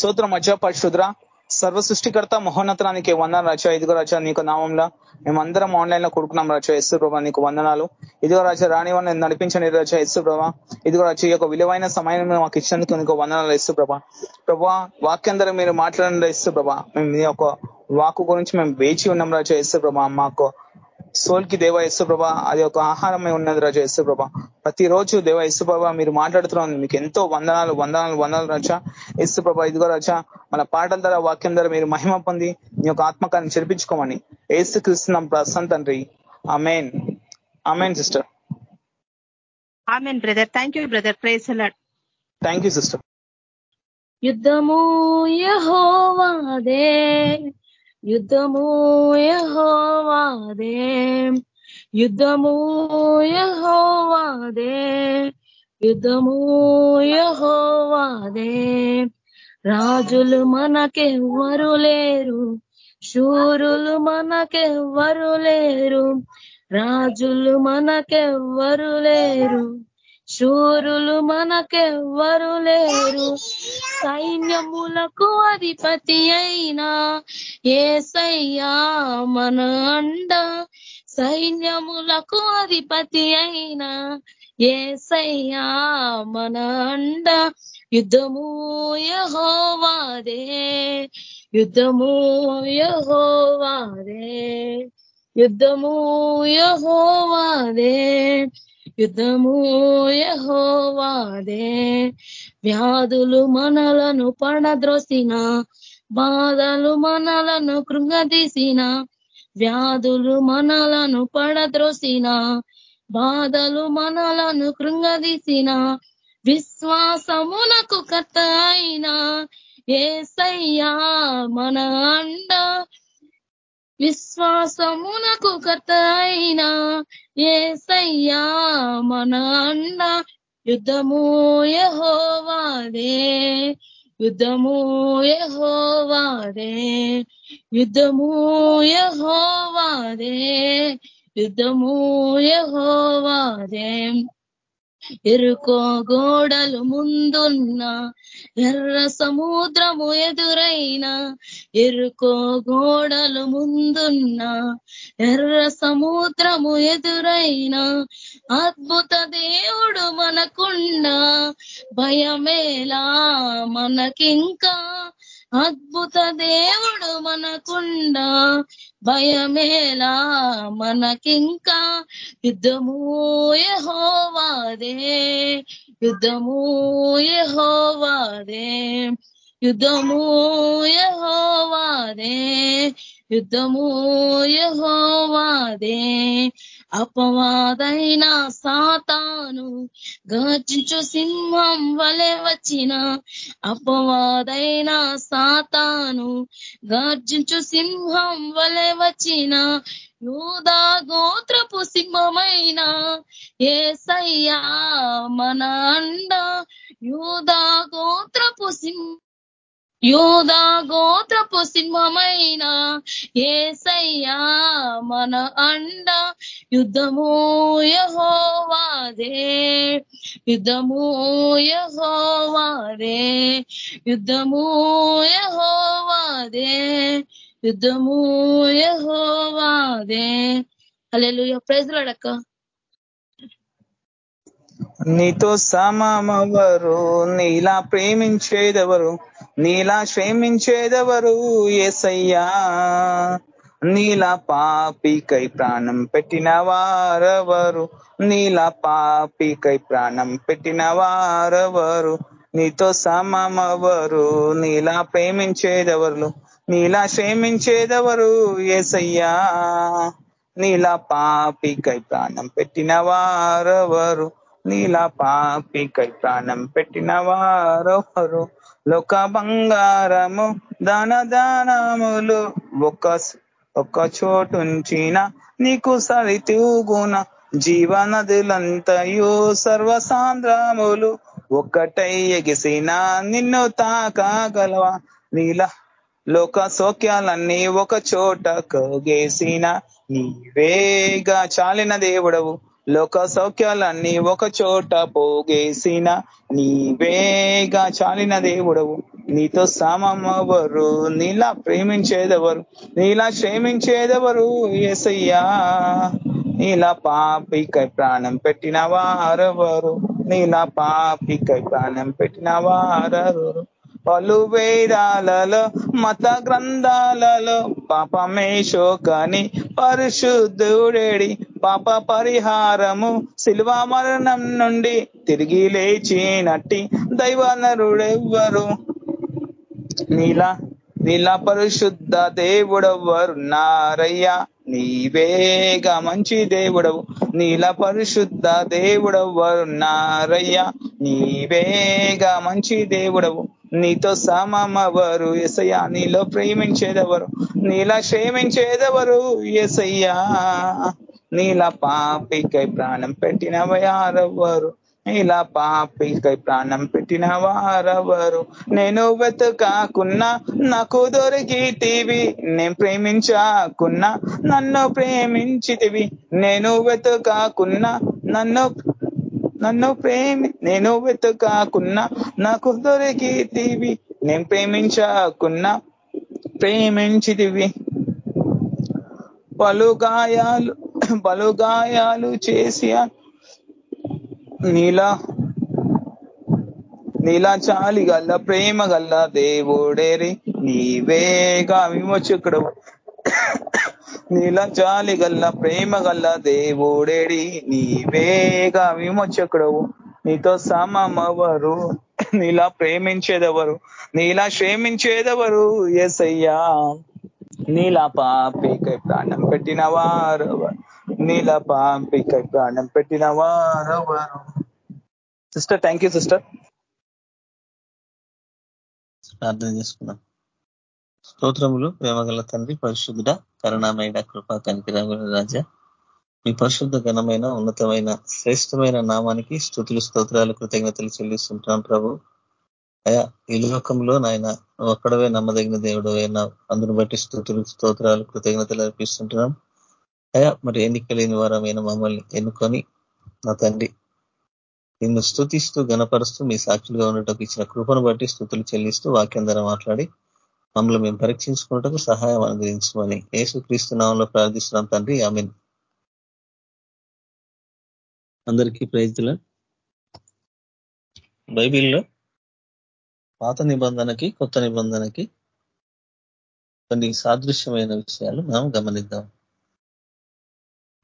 సూత్రం మధ్య పరిశుద్ర. సర్వ సృష్టికర్త మహోన్నతనానికి వందన రచ ఇదిగో రచ నీకు నామంలో మేమందరం ఆన్లైన్లో కొడుకున్నాం రచ ఎస్సు ప్రభా నీకు వందనాలు. ఇదిగో రాజా రానివన్న నడిపించండి రచ ఎస్సు ప్రభా. ఇదిగో రాజా ఈ యొక్క విలువైన సమయం మాకు ఇచ్చినందుకు నీకు వందనాలు ఎస్సు ప్రభా. ప్రభా వాక్యం మీరు మాట్లాడండి ఎస్సు ప్రభా. మేము మీ యొక్క వాకు గురించి మేము వేచి ఉన్నాం రచ ఎస్సు ప్రభా. మాకు సోల్కి దేవ ప్రభా అది ఒక ఆహారమే ఉన్నది రాజా ప్రభా ప్రతిరోజు దేవ ప్రభా మీరు మాట్లాడుతున్నాను మీకు ఎంతో వందనాలు వందనాలు వందనాలు రాజా. ప్రభా ఇదిగో రాజా మన పాటల ద్వారా వాక్యం ద్వారా మీరు మహిమ పొంది మీ యొక్క ఆత్మకాన్ని చెరిపించుకోమని ఏసు క్రిస్తున్నాం ప్రసంత తండ్రి. Amen amen sister. Amen brother. Thank you brother praise thank you sister. యుద్ధము యహోవాదే. యుద్ధము యహోవాదే. యుద్ధము యహోవాదే. యుద్ధము యహోవాదే. రాజులు మనకెవ్వరు లేరు శూరులు మనకెవ్వరు లేరు రాజులు మనకెవ్వరు లేరు. శూరులు మనకెవ్వరు లేరు. సైన్యములకు అధిపతి అయినా ఏసయ్యా మన అండ. సైన్యములకు అధిపతి అయినా ఏసయ్యా మన అండ. యుద్ధము యహోవాదే యుద్ధము యహోవాదే యుద్ధము యహోవాదే. యుద్ధము యహోవాదే వ్యాధులు మనలను పడద్రోసిన బాధలు మనలను కృంగదీసిన వ్యాధులు మనలను పడద్రోసిన బాధలు మనలను కృంగదీసిన విశ్వాసమునకు కథ అయినా ఏసయ్యా మన అండ. విశ్వాసమునకు కర్త అయినా ఏసయ్యా మన అన్న యుద్ధము యహోవాదే యుద్ధము యహోవాదే యుద్ధము యహోవాదే యుద్ధము యహోవాదే. ఎరుకో గోడలు ముందున్న ఎర్ర సముద్రము ఎదురైన ఎరుకో గోడలు ముందున్న ఎర్ర సముద్రము ఎదురైన అద్భుత దేవుడు మనకున్న భయమేలా మనకింకా అద్భుత దేవుడు మనకుండా. భయమేలా మనకింకా. యుద్ధము యహోవాదే. యుద్ధము యహోవాదే. యుద్ధము యహోవాదే. యుద్ధము యహోవాదే. అపవాదైన సాతాను గర్జించు సింహం వలె వచ్చిన అపవాదైన సాతాను గర్జించు సింహం వలె వచ్చిన యూదా గోత్రపు సింహమైన ఏసయ్యా మన అండ యూదా గోత్రపు సింహ యూదా గోత్రపు సింహమైన ఏసయ్యా మన అండ. యుద్ధము యహోవాదే. యుద్ధము యహోవాదే. యుద్ధము యహోవాదే. యుద్ధము యహోవాదే. అల్లెలు ప్రైజ్లాడక్క నీతో సమమవరు నీలా ప్రేమించేదెవరు? నీలా క్షేమించేదెవరు? ఏసయ్యా. నీలా పాపికై ప్రాణం పెట్టిన వారెవరు? నీలా పాపికై ప్రాణం పెట్టిన వారెవరు? నీతో సమమవరు. నీలా ప్రేమించేదెవరు? నీలా క్షేమించేదెవరు? ఏసయ్యా. నీలా పాపికై ప్రాణం పెట్టిన వారెవరు? నీలా పాపికై ప్రాణం పెట్టిన వారెవరు? లోక బంగారము దాన దానములు. ఒక ఒక చోటుంచిన నీకు సరితూగున జీవనదులంతయు సర్వసాంద్రములు. ఒక్కటై ఎగిసిన నిన్ను తాకాగలవా? నీల లోక సౌఖ్యాలన్నీ ఒక చోట కగేసిన నీవేగా చాలిన దేవుడవు. లోక సౌఖ్యాలన్నీ ఒక చోట పోగేసిన నీవేగా చాలిన దేవుడవు. నీతో సమమవరు నీలా ప్రేమించేదెవరు? నీలా క్షేమించేదెవరు? ఎసయ్యా నీలా పాపికై ప్రాణం పెట్టిన వారెవరు? నీలా పాపికై ప్రాణం పెట్టిన వారెవరు? పలు వేదాలలో మత గ్రంథాలలో పాపమే శోకని పరిశుద్ధుడేడి. పాప పరిహారము శిల్వ మరణం నుండి తిరిగి లేచినట్టి దైవనరుడెవ్వరు నీలా నీలా పరిశుద్ధ దేవుడెవ్వరు? నారయ్యా నీవేగా మంచి దేవుడవు. నీల పరిశుద్ధ దేవుడెవ్వరు? నారయ్యా నీవేగా మంచి దేవుడవు. నీతో సమమవరు. ఎసయ్యా నీలో ప్రేమించేదెవరు? నీలా క్షేమించేదెవరు? ఎసయ్యా నీలా పాపికై ప్రాణం పెట్టిన వారెవ్వరు ఇలా పాపికై ప్రాణం పెట్టిన వారెవరు? నేను వెతకాకున్నా నాకు దొరికితివి. నేను ప్రేమించాకున్నా నన్ను ప్రేమించితివి. నేను వెతకాకున్నా నన్ను నన్ను ప్రేమి నేను వెతకాకున్నా నాకు దొరికితివి. నేను ప్రేమించాకున్నా ప్రేమించితివి. పలు గాయాలు బలుగాయాలు చేసి నీలా నీలా చాలి గల్ల ప్రేమ గల్ల దేవుడేరి నీవేగా విమోచకుడు నీలా చాలి గల్ల ప్రేమ గల్ల దేవుడేడి నీవేగా విమోచకుడవు నీతో సమమవరు నీలా ప్రేమించేదెవరు నీలా క్షేమించేదెవరు? ఎసయ్యా నీలా పాపికై ప్రాణం పెట్టిన వారు నీలా పాంపిక ప్రాణం పెట్టిన వారెవరు. సిస్టర్ థ్యాంక్ యూ సిస్టర్ ప్రార్థన చేసుకున్నాం స్తోత్రములు ప్రేమగల తండ్రి పరిశుద్ధుడ కరుణామైన కృపా కనికిరాముల రాజా. మీ పరిశుద్ధ ఘనమైన ఉన్నతమైన శ్రేష్టమైన నామానికి స్థుతులు స్తోత్రాలు కృతజ్ఞతలు చెల్లిస్తుంటున్నాం ప్రభు. అయా ఈ లోకంలో నాయన ఒక్కడవే నమ్మదగిన దేవుడు అయినా అందును బట్టి స్థుతులు స్తోత్రాలు కృతజ్ఞతలు అర్పిస్తుంటున్నాం. అయ్యా మరి ఎన్నిక లేని వారమైన మమ్మల్ని ఎన్నుకొని నా తండ్రి నిన్ను స్థుతిస్తూ గణపరుస్తూ మీ సాక్షులుగా ఉండటకు ఇచ్చిన కృపను బట్టి స్థుతులు చెల్లిస్తూ వాక్యం ద్వారా మాట్లాడి మమ్మల్ని మేము పరీక్షించుకున్నటకు సహాయం అనుగ్రహించమని యేసు క్రీస్తు నామంలో ప్రార్థిస్తున్నాం తండ్రి ఆమెన్ అందరికీ ప్రైజ్ల బైబిల్లో పాత నిబంధనకి కొత్త నిబంధనకి కొన్ని సాదృశ్యమైన విషయాలు మనం గమనిద్దాం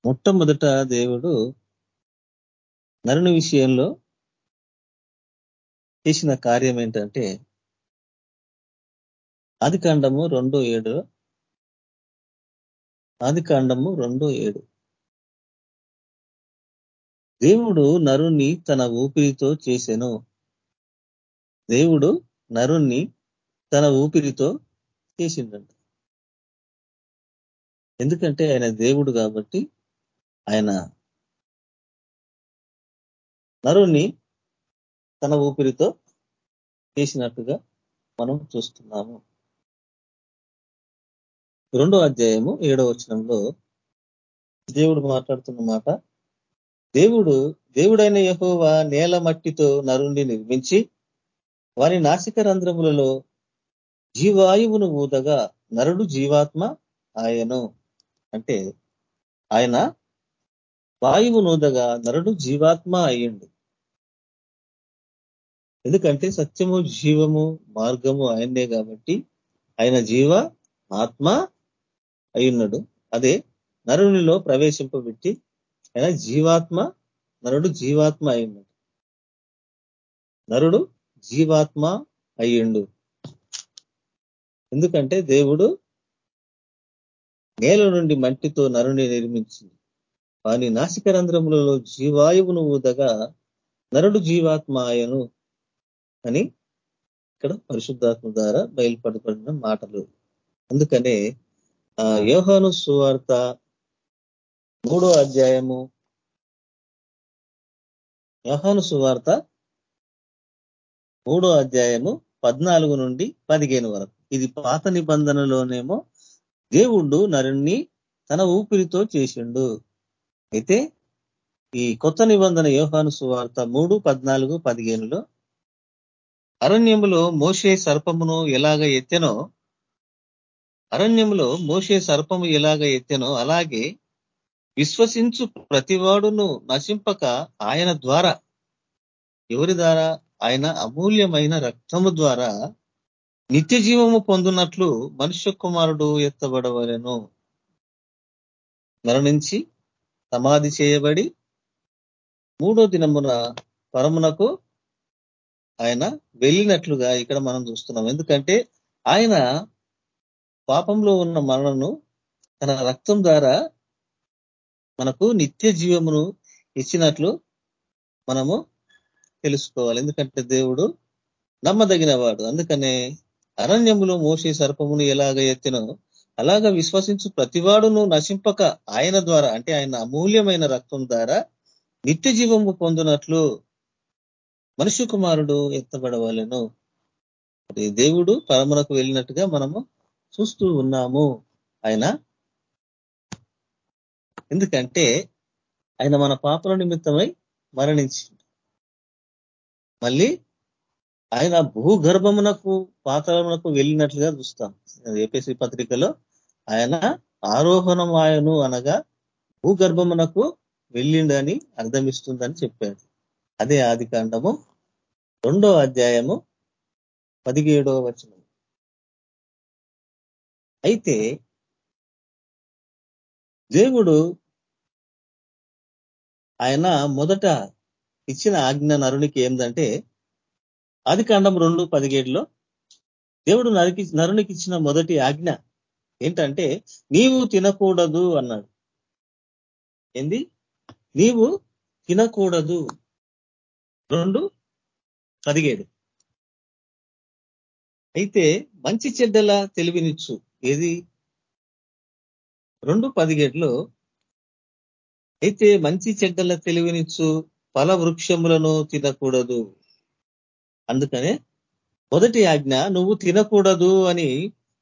మొట్టమొదట దేవుడు నరుని విషయంలో చేసిన కార్యం ఏంటంటే ఆది కాండము రెండు ఏడు. ఆది కాండము రెండు ఏడు. దేవుడు నరుణ్ణి తన ఊపిరితో చేసెను. దేవుడు నరుణ్ణి తన ఊపిరితో చేసిండంట. ఎందుకంటే ఆయన దేవుడు కాబట్టి ఆయన నరుణ్ణి తన ఊపిరితో చేసినట్టుగా మనం చూస్తున్నాము. రెండో అధ్యాయము ఏడో వచనంలో దేవుడు మాట్లాడుతున్న మాట దేవుడు దేవుడైన యహోవా నేల మట్టితో నరుణ్ణి నిర్మించి వారి నాసిక రంధ్రములలో జీవాయువును ఊదగా నరుడు జీవాత్మ ఆయను. అంటే ఆయన వాయువు నూదగా నరుడు జీవాత్మ అయ్యిండు. ఎందుకంటే సత్యము జీవము మార్గము ఆయన్నే కాబట్టి ఆయన జీవ ఆత్మ అయ్యున్నాడు. అదే నరునిలో ప్రవేశింపబెట్టి ఆయన జీవాత్మ నరుడు జీవాత్మ అయ్యున్నాడు నరుడు జీవాత్మ అయ్యిండు. ఎందుకంటే దేవుడు నేల నుండి మట్టితో నరుని నిర్మించింది వాని నాసిక రంధ్రములలో జీవాయువును ఊదగా నరుడు జీవాత్మాయను అని ఇక్కడ పరిశుద్ధాత్మ ద్వారా బయలుపడబడిన మాటలు. అందుకనే ఆ యోహాను సువార్త మూడో అధ్యాయము యోహాను సువార్త మూడో అధ్యాయము పద్నాలుగు నుండి పదిహేను వరకు. ఇది పాత నిబంధనలోనేమో దేవుడు నరుణ్ణి తన ఊపిరితో చేసిండు. అయితే ఈ కొత్త నిబంధన యోహాను సువార్త మూడు పద్నాలుగు పదిహేనులో అరణ్యములో మోషే సర్పమును ఎలాగ ఎత్తెనో అరణ్యములో మోషే సర్పము ఎలాగ ఎత్తెనో అలాగే విశ్వసించు ప్రతివాడును నశింపక ఆయన ద్వారా ఎవరి ద్వారా? ఆయన అమూల్యమైన రక్తము ద్వారా నిత్య జీవము పొందునట్లు మనుష్య కుమారుడు ఎత్తబడవలను. మరణించి సమాధి చేయబడి మూడో దినమున పరమునకు ఆయన వెళ్ళినట్లుగా ఇక్కడ మనం చూస్తున్నాం. ఎందుకంటే ఆయన పాపంలో ఉన్న మనను తన రక్తం ద్వారా మనకు నిత్య జీవమును ఇచ్చినట్లు మనము తెలుసుకోవాలి. ఎందుకంటే దేవుడు నమ్మదగిన వాడు అందుకనే అరణ్యములో మోసే సర్పమును ఎలాగ ఎత్తినో అలాగా విశ్వసించు ప్రతివాడును నశింపక ఆయన ద్వారా అంటే ఆయన అమూల్యమైన రక్తం ద్వారా నిత్య జీవము పొందినట్లు మనుష్య కుమారుడు ఎత్తబడవాలను. దేవుడు పరమునకు వెళ్ళినట్టుగా మనము చూస్తూ ఉన్నాము. ఆయన ఎందుకంటే ఆయన మన పాపల నిమిత్తమై మరణించింది మళ్ళీ ఆయన భూగర్భమునకు పాతలమునకు వెళ్ళినట్లుగా చూస్తాం. ఏపీసీ పత్రికలో ఆయన ఆరోహణం ఆయను అనగా భూగర్భమునకు వెళ్ళిండని అర్థమిస్తుందని చెప్పాడు. అదే ఆది కాండము రెండో అధ్యాయము పదిహేడవ వచనం అయితే దేవుడు ఆయన మొదట ఇచ్చిన ఆజ్ఞ నరునికి ఏంటంటే ఆది కాండం రెండు పదిహేడులో దేవుడు నరికి నరునికి ఇచ్చిన మొదటి ఆజ్ఞ ఏంటంటే నీవు తినకూడదు అన్నాడు. ఏంది? నీవు తినకూడదు. రెండు పదిహేడు అయితే మంచి చెడ్డల తెలివినిచ్చు. ఏది? రెండు పదిహేడులో అయితే మంచి చెడ్డల తెలివినిచ్చు ఫల వృక్షములను తినకూడదు. అందుకనే మొదటి ఆజ్ఞ నువ్వు తినకూడదు అని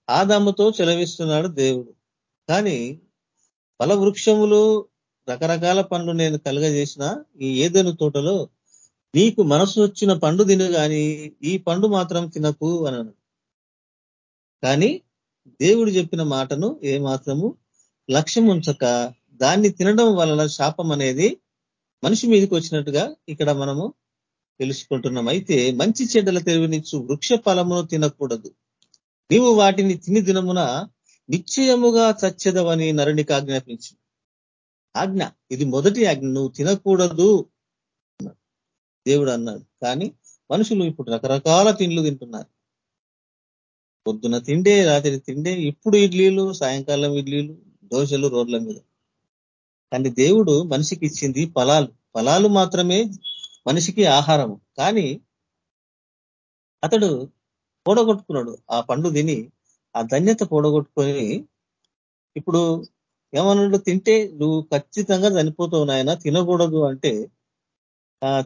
ఆదాముతో చెలవిస్తున్నాడు దేవుడు. కానీ ఫల వృక్షములు రకరకాల పండ్లు నేను కలుగజేసిన ఈ ఏదైనా తోటలో నీకు మనసు వచ్చిన పండు తిను కానీ ఈ పండు మాత్రం తినకు అనను. కానీ దేవుడు చెప్పిన మాటను ఏ మాత్రము లక్ష్యం ఉంచక దాన్ని తినడం వలన శాపం అనేది మనిషి మీదకి వచ్చినట్టుగా ఇక్కడ మనము తెలుసుకుంటున్నాం. అయితే మంచి చెడ్డల తెలివినిచ్చు వృక్ష ఫలమును తినకూడదు. నీవు వాటిని తిని దినమున నిశ్చయముగా చచ్చదవని నరునికి ఆజ్ఞాపించు ఆజ్ఞ ఇది మొదటి ఆజ్ఞ నువ్వు తినకూడదు దేవుడు అన్నాడు కానీ మనుషులు ఇప్పుడు రకరకాల తిండ్లు తింటున్నారు. పొద్దున తిండే రాత్రి తిండే ఇప్పుడు ఇడ్లీలు సాయంకాలం ఇడ్లీలు దోశలు రోడ్ల మీద. కానీ దేవుడు మనిషికి ఇచ్చింది ఫలాలు. ఫలాలు మాత్రమే మనిషికి ఆహారము. కానీ అతడు పోడగొట్టుకున్నాడు. ఆ పండు తిని ఆ ధన్యత పోడగొట్టుకొని ఇప్పుడు ఏమన్నాడు తింటే నువ్వు ఖచ్చితంగా చనిపోతావు నాయన తినకూడదు అంటే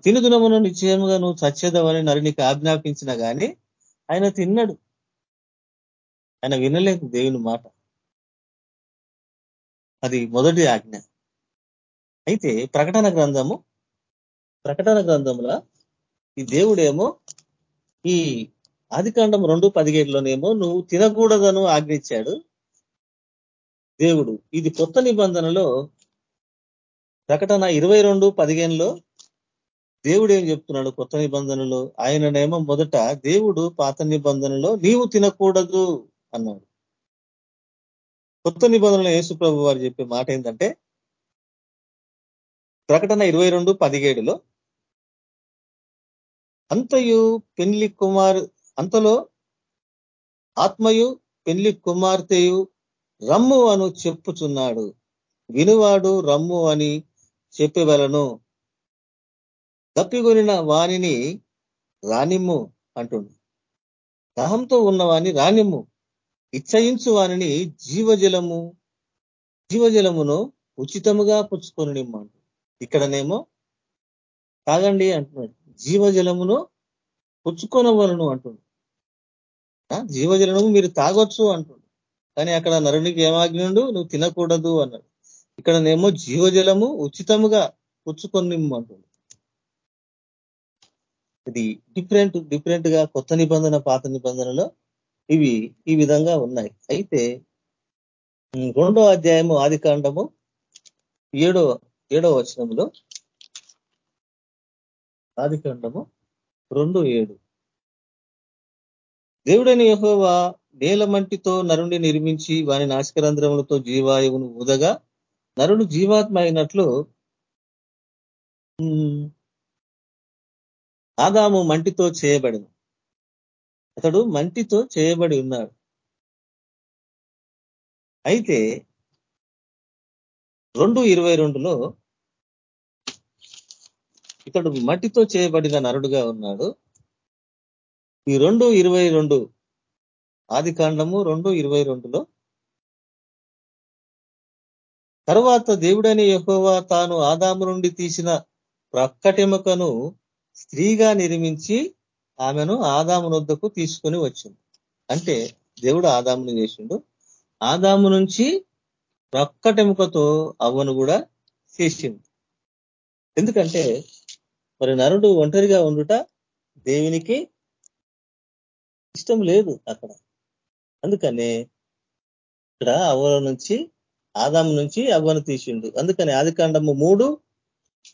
తినుదినమును నిశ్చయముగా నువ్వు చచ్చేదవని నీకు ఆజ్ఞాపించిన కానీ ఆయన తిన్నాడు. ఆయన వినలేదు దేవుని మాట. అది మొదటి ఆజ్ఞ. అయితే ప్రకటన గ్రంథము ప్రకటన గ్రంథంలో ఈ దేవుడేమో ఈ ఆదికాండం రెండు పదిహేడులోనేమో నువ్వు తినకూడదను ఆజ్ఞించాడు దేవుడు. ఇది కొత్త నిబంధనలో ప్రకటన ఇరవై రెండు పదిహేనులో దేవుడు ఏం చెప్తున్నాడు కొత్త నిబంధనలో? ఆయననేమో మొదట దేవుడు పాత నిబంధనలో నీవు తినకూడదు అన్నాడు. కొత్త నిబంధనలో యేసు ప్రభు వారు చెప్పే మాట ఏంటంటే ప్రకటన ఇరవై రెండు పదిహేడులో అంతయు పెళ్ళి కుమార్ అంతలో ఆత్మయు పెళ్ళి కుమార్తెయు రమ్ము అను చెప్పుచున్నాడు. వినువాడు రమ్ము అని చెప్పేవలను? తప్పికొనిన వాణిని రానిమ్ము అంటుండు. దాహంతో ఉన్నవాని రానిమ్ము. ఇచ్చయించు వానిని జీవజలము జీవజలమును ఉచితముగా పుచ్చుకొని నిమ్మంటు ఇక్కడనేమో తాగండి అంటున్నాడు. జీవజలమును పుచ్చుకొనవలను అంటుండు. జీవజలము మీరు తాగొచ్చు అంటుండు. కానీ అక్కడ నరునికి ఏమాగ్నుండు నువ్వు తినకూడదు అన్నాడు. ఇక్కడనేమో జీవజలము ఉచితముగా పుచ్చుకొని అంటుండు. ఇది డిఫరెంట్ డిఫరెంట్గా కొత్త నిబంధన పాత నిబంధనలో ఇవి ఈ విధంగా ఉన్నాయి. అయితే రెండో అధ్యాయము ఆది కాండము ఏడో ఏడో వచనంలో ఆది కాండము రెండు ఏడు. దేవుడైన యహోవా నేల మంటితో నరుణ్ణి నిర్మించి వాని నాశకరంధ్రములతో జీవాయువును ఊదగా నరుడు జీవాత్మ అయినట్లు ఆదాము మంటితో చేయబడిన. అతడు మంటితో చేయబడి ఉన్నాడు. అయితే రెండు ఇరవై రెండులో ఇతడు మట్టితో చేయబడిన నరుడుగా ఉన్నాడు. ఈ రెండు ఇరవై రెండు ఆది కాండము రెండు ఇరవై రెండులో తర్వాత దేవుడని యహోవా తాను ఆదాము నుండి తీసిన ప్రక్కటెముకను స్త్రీగా నిర్మించి ఆమెను ఆదాము నొద్దకు తీసుకొని వచ్చింది. అంటే దేవుడు ఆదామును చేసిండు. ఆదాము నుంచి ప్రక్కటెముకతో అవ్వను కూడా చేసింది ఎందుకంటే మరి నరుడు ఒంటరిగా ఉండుట దేవునికి ఇష్టం లేదు అక్కడ. అందుకనే ఇక్కడ అవ్వల నుంచి ఆదాం నుంచి అవ్వను తీసిండు. అందుకని ఆదికాండము మూడు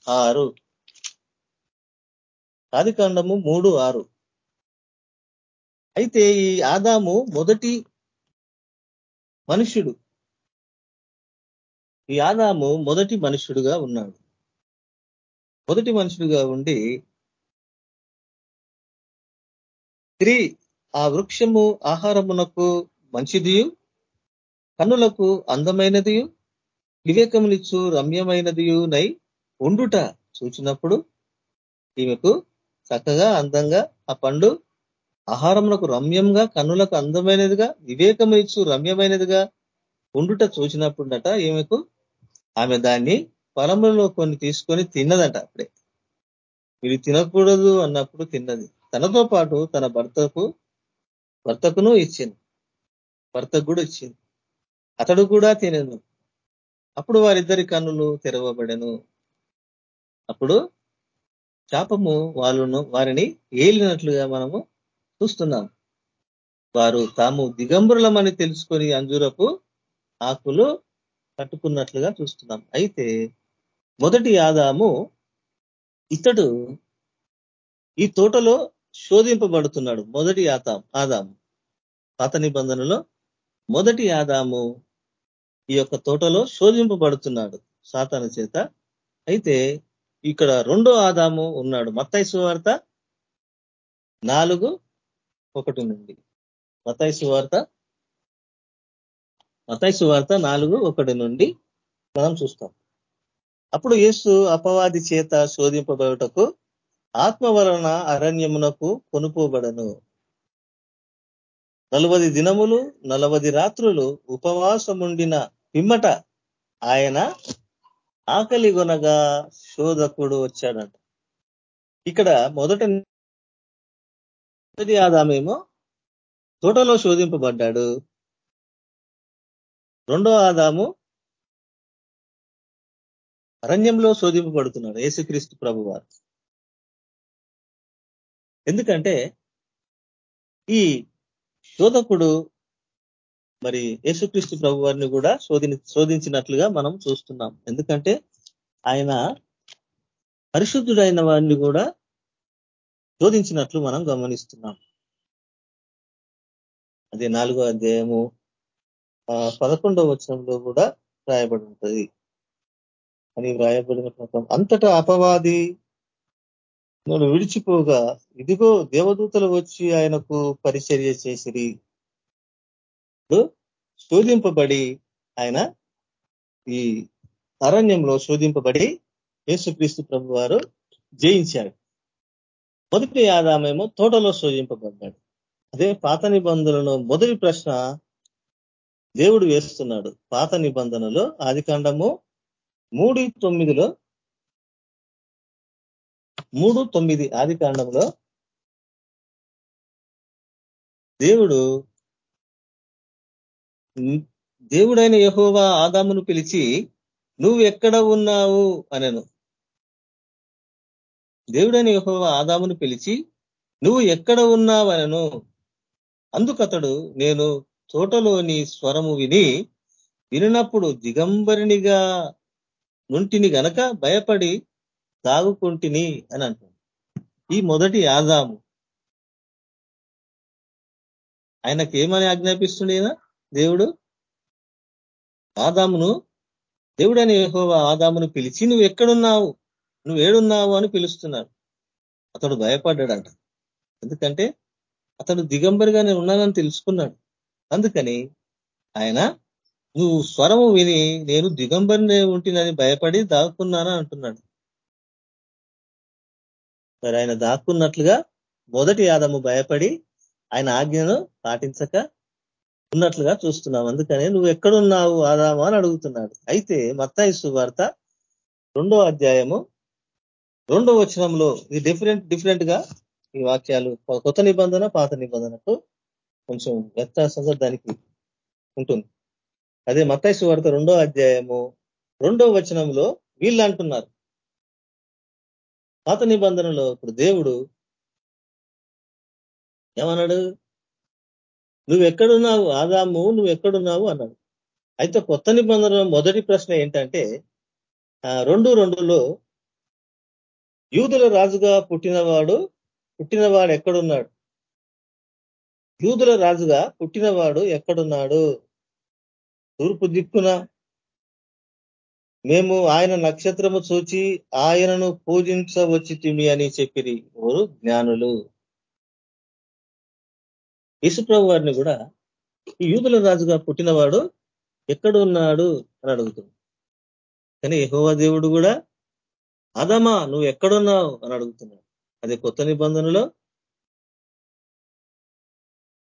ఆరు. ఆదికాండము మూడు ఆరు. అయితే ఈ ఆదాము మొదటి మనుష్యుడు. ఈ ఆదాము మొదటి మనుష్యుడుగా ఉన్నాడు. మొదటి మనుషుడుగా ఉండి స్త్రీ ఆ వృక్షము ఆహారమునకు మంచిదియు కన్నులకు అందమైనది వివేకమునిచ్చు రమ్యమైనదియు నై ఉండుట చూచినప్పుడు ఈమెకు చక్కగా అందంగా ఆ పండు ఆహారములకు రమ్యంగా కన్నులకు అందమైనదిగా వివేకమునిచ్చు రమ్యమైనదిగా ఉండుట చూచినప్పుడట ఈమెకు ఆమె దాన్ని ఫలములలో కొన్ని తీసుకొని తిన్నదంట అప్పుడే. ఇది తినకూడదు అన్నప్పుడు తిన్నది. తనతో పాటు తన భర్తకు భర్తకును ఇచ్చింది. భర్తకు కూడా ఇచ్చింది. అతడు కూడా తినను. అప్పుడు వారిద్దరి కన్నులు తెరవబడెను. అప్పుడు శాపము వాళ్ళను వారిని ఏలినట్లుగా మనము చూస్తున్నాం. వారు తాము దిగంబరులమని తెలుసుకొని అంజూరపు ఆకులు కట్టుకున్నట్లుగా చూస్తున్నాం. అయితే మొదటి ఆదాము ఇతడు ఈ తోటలో శోధింపబడుతున్నాడు మొదటి ఆదాం ఆదాము. పాత నిబంధనలో మొదటి ఆదాము ఈ యొక్క తోటలో శోధింపబడుతున్నాడు సాతాన చేత. అయితే ఇక్కడ రెండో ఆదాము ఉన్నాడు. మత్తైసు వార్త నాలుగు ఒకటి నుండి. మతైసు వార్త మతైసు వార్త నాలుగు ఒకటి నుండి మనం చూస్తాం. అప్పుడు యేసు అపవాది చేత శోధింపబడుటకు ఆత్మ వలన అరణ్యమునకు కొనుపోబడను నలవది దినములు నలవది రాత్రులు ఉపవాసముండిన పిమ్మట ఆయన ఆకలి కొనగా శోధకుడు వచ్చాడంట. ఇక్కడ మొదట మొదటి ఆదామేమో తోటలో శోధింపబడ్డాడు. రెండో ఆదాము అరణ్యంలో శోధింపబడుతున్నాడు యేసుక్రీస్తు ప్రభు వారు ఎందుకంటే ఈ శోధకుడు మరి యేసుక్రీస్తు ప్రభు వారిని కూడా శోధి శోధించినట్లుగా మనం చూస్తున్నాం. ఎందుకంటే ఆయన పరిశుద్ధుడైన వారిని కూడా శోధించినట్లు మనం గమనిస్తున్నాం. అదే నాలుగో అధ్యాయము పదకొండవ వచనంలో కూడా రాయబడి ఉంటుంది. అని వ్రాయబడిన అంతటా అపవాది నన్ను విడిచిపోగా ఇదిగో దేవదూతలు వచ్చి ఆయనకు పరిచర్య చేసిరి. శోధింపబడి ఆయన ఈ అరణ్యంలో శోధింపబడి యేసుక్రీస్తు ప్రభు వారు జయించాడు. మొదటి ఆదామేమో తోటలో శోధింపబడ్డాడు. అదే పాత నిబంధనలో మొదటి ప్రశ్న దేవుడు వేస్తున్నాడు. పాత నిబంధనలో ఆది కాండము మూడు తొమ్మిదిలో మూడు తొమ్మిది ఆది కాండంలో దేవుడు దేవుడైన యహోవా ఆదామును పిలిచి నువ్వు ఎక్కడ ఉన్నావు? అనను. దేవుడైన యహోవ ఆదామును పిలిచి నువ్వు ఎక్కడ ఉన్నావనను అందుకతడు నేను తోటలోని స్వరము విని వినినప్పుడు దిగంబరినిగా నుంటిని గనక భయపడి తాగుకుంటుని అని అంటాడు. ఈ మొదటి ఆదాము. ఆయనకి ఏమని ఆజ్ఞాపిస్తుండేనా దేవుడు ఆదామును దేవుడని యహోవ ఆదామును పిలిచి నువ్వు ఎక్కడున్నావు? నువ్వు ఏడున్నావు? అని పిలుస్తున్నాడు. అతడు భయపడ్డాడంట. ఎందుకంటే అతడు దిగంబరిగా నేను ఉన్నానని తెలుసుకున్నాడు. అందుకని ఆయన నువ్వు స్వరము విని నేను దిగంబరినే ఉంటినని భయపడి దాక్కున్నానా అంటున్నాడు. మరి ఆయన దాక్కున్నట్లుగా మొదటి ఆదము భయపడి ఆయన ఆజ్ఞను పాటించక ఉన్నట్లుగా చూస్తున్నాం. అందుకనే నువ్వు ఎక్కడున్నావు ఆదాము అని అడుగుతున్నాడు. అయితే మత్తాయి సువార్త రెండో అధ్యాయము రెండో వచనంలో ఇది డిఫరెంట్ డిఫరెంట్గా ఈ వాక్యాలు కొత్త నిబంధన పాత నిబంధనకు కొంచెం వ్యత్యాసంగా దానికి ఉంటుంది. అదే మత్తాయి సువార్త రెండో అధ్యాయము రెండో వచనంలో వీళ్ళు అంటున్నారు. పాత నిబంధనలో ఇప్పుడు దేవుడు ఏమన్నాడు? నువ్వు ఎక్కడున్నావు ఆదాము నువ్వు ఎక్కడున్నావు అన్నాడు. అయితే కొత్త నిబంధన మొదటి ప్రశ్న ఏంటంటే రెండు రెండులో యూదుల రాజుగా పుట్టినవాడు పుట్టినవాడు ఎక్కడున్నాడు? యూదుల రాజుగా పుట్టినవాడు ఎక్కడున్నాడు? తూర్పు దిక్కున మేము ఆయన నక్షత్రము చూచి ఆయనను పూజించవచ్చితిమి అని చెప్పిరి ఓరు జ్ఞానులు. యేసుప్రభు వారిని కూడా ఈ యూదుల రాజుగా పుట్టినవాడు ఎక్కడున్నాడు అని అడుగుతుంది కానీ యహోవా దేవుడు కూడా అదమా నువ్వు ఎక్కడున్నావు? అని అడుగుతున్నాడు. అది కొత్త నిబంధనలో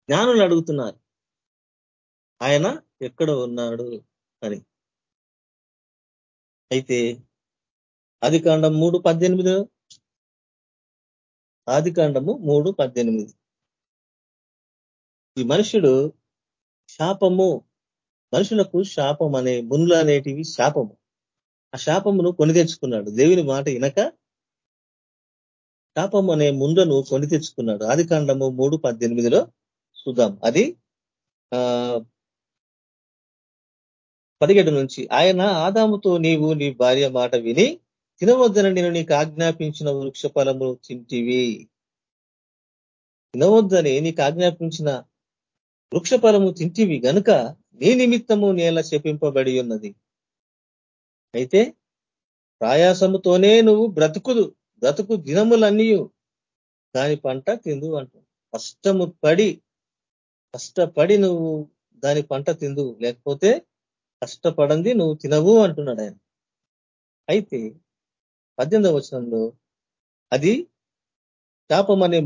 జ్ఞానులు అడుగుతున్నారు. ఆయన ఎక్కడ ఉన్నాడు అని. అయితే ఆది కాండం మూడు పద్దెనిమిది. ఆది కాండము మూడు పద్దెనిమిది. ఈ మనుషుడు శాపము మనుషులకు శాపం అనే మునులు అనేటివి శాపము. ఆ శాపమును కొని తెచ్చుకున్నాడు. దేవుని మాట వినక శాపం అనే ముందును కొని తెచ్చుకున్నాడు. ఆది కాండము మూడు పద్దెనిమిదిలో చూద్దాం. అది ఆ పదిహేడు నుంచి. ఆయన ఆదాముతో నీవు నీ భార్య మాట విని తినవద్దని నేను నీకు ఆజ్ఞాపించిన వృక్ష ఫలము తింటివి. తినవద్దని నీకు ఆజ్ఞాపించిన వృక్ష ఫలము తింటివి గనుక నీ నిమిత్తము నేల శపింపబడి ఉన్నది. అయితే ప్రయాసముతోనే నువ్వు బ్రతుకుదు బ్రతుకు దినములన్నీ దాని పంట తిందు అంటు కష్టము పడి కష్టపడి నువ్వు దాని పంట తిందు లేకపోతే కష్టపడంది నువ్వు తినవు అంటున్నాడు ఆయన. అయితే పద్దెనిమిదవ వచనంలో అది శాపం అనే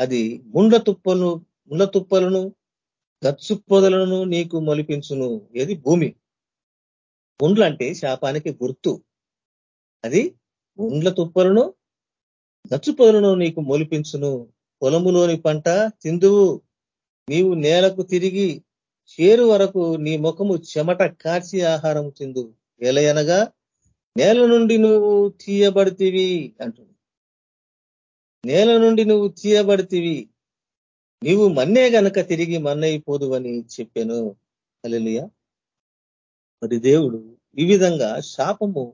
అది ముండ్ల తుప్పలను ముండ్ల తుప్పలను గచ్చు పొదలను నీకు మొలిపించును. ఏది? భూమి. ముండ్లు అంటే శాపానికి గుర్తు. అది ముండ్ల తుప్పలను గచ్చు పొదలను నీకు మొలిపించును. పొలములోని పంట తిందువు. నీవు నేలకు తిరిగి చేరు వరకు నీ ముఖము చెమట కాచి ఆహారం తిందు. ఎలయనగా నేల నుండి నువ్వు తీయబడితివి అంటుంది. నేల నుండి నువ్వు తీయబడితివి. నీవు మన్నే గనక తిరిగి మన్నైపోదు అని చెప్పాను. అలెలుయ మరి దేవుడు ఈ విధంగా శాపము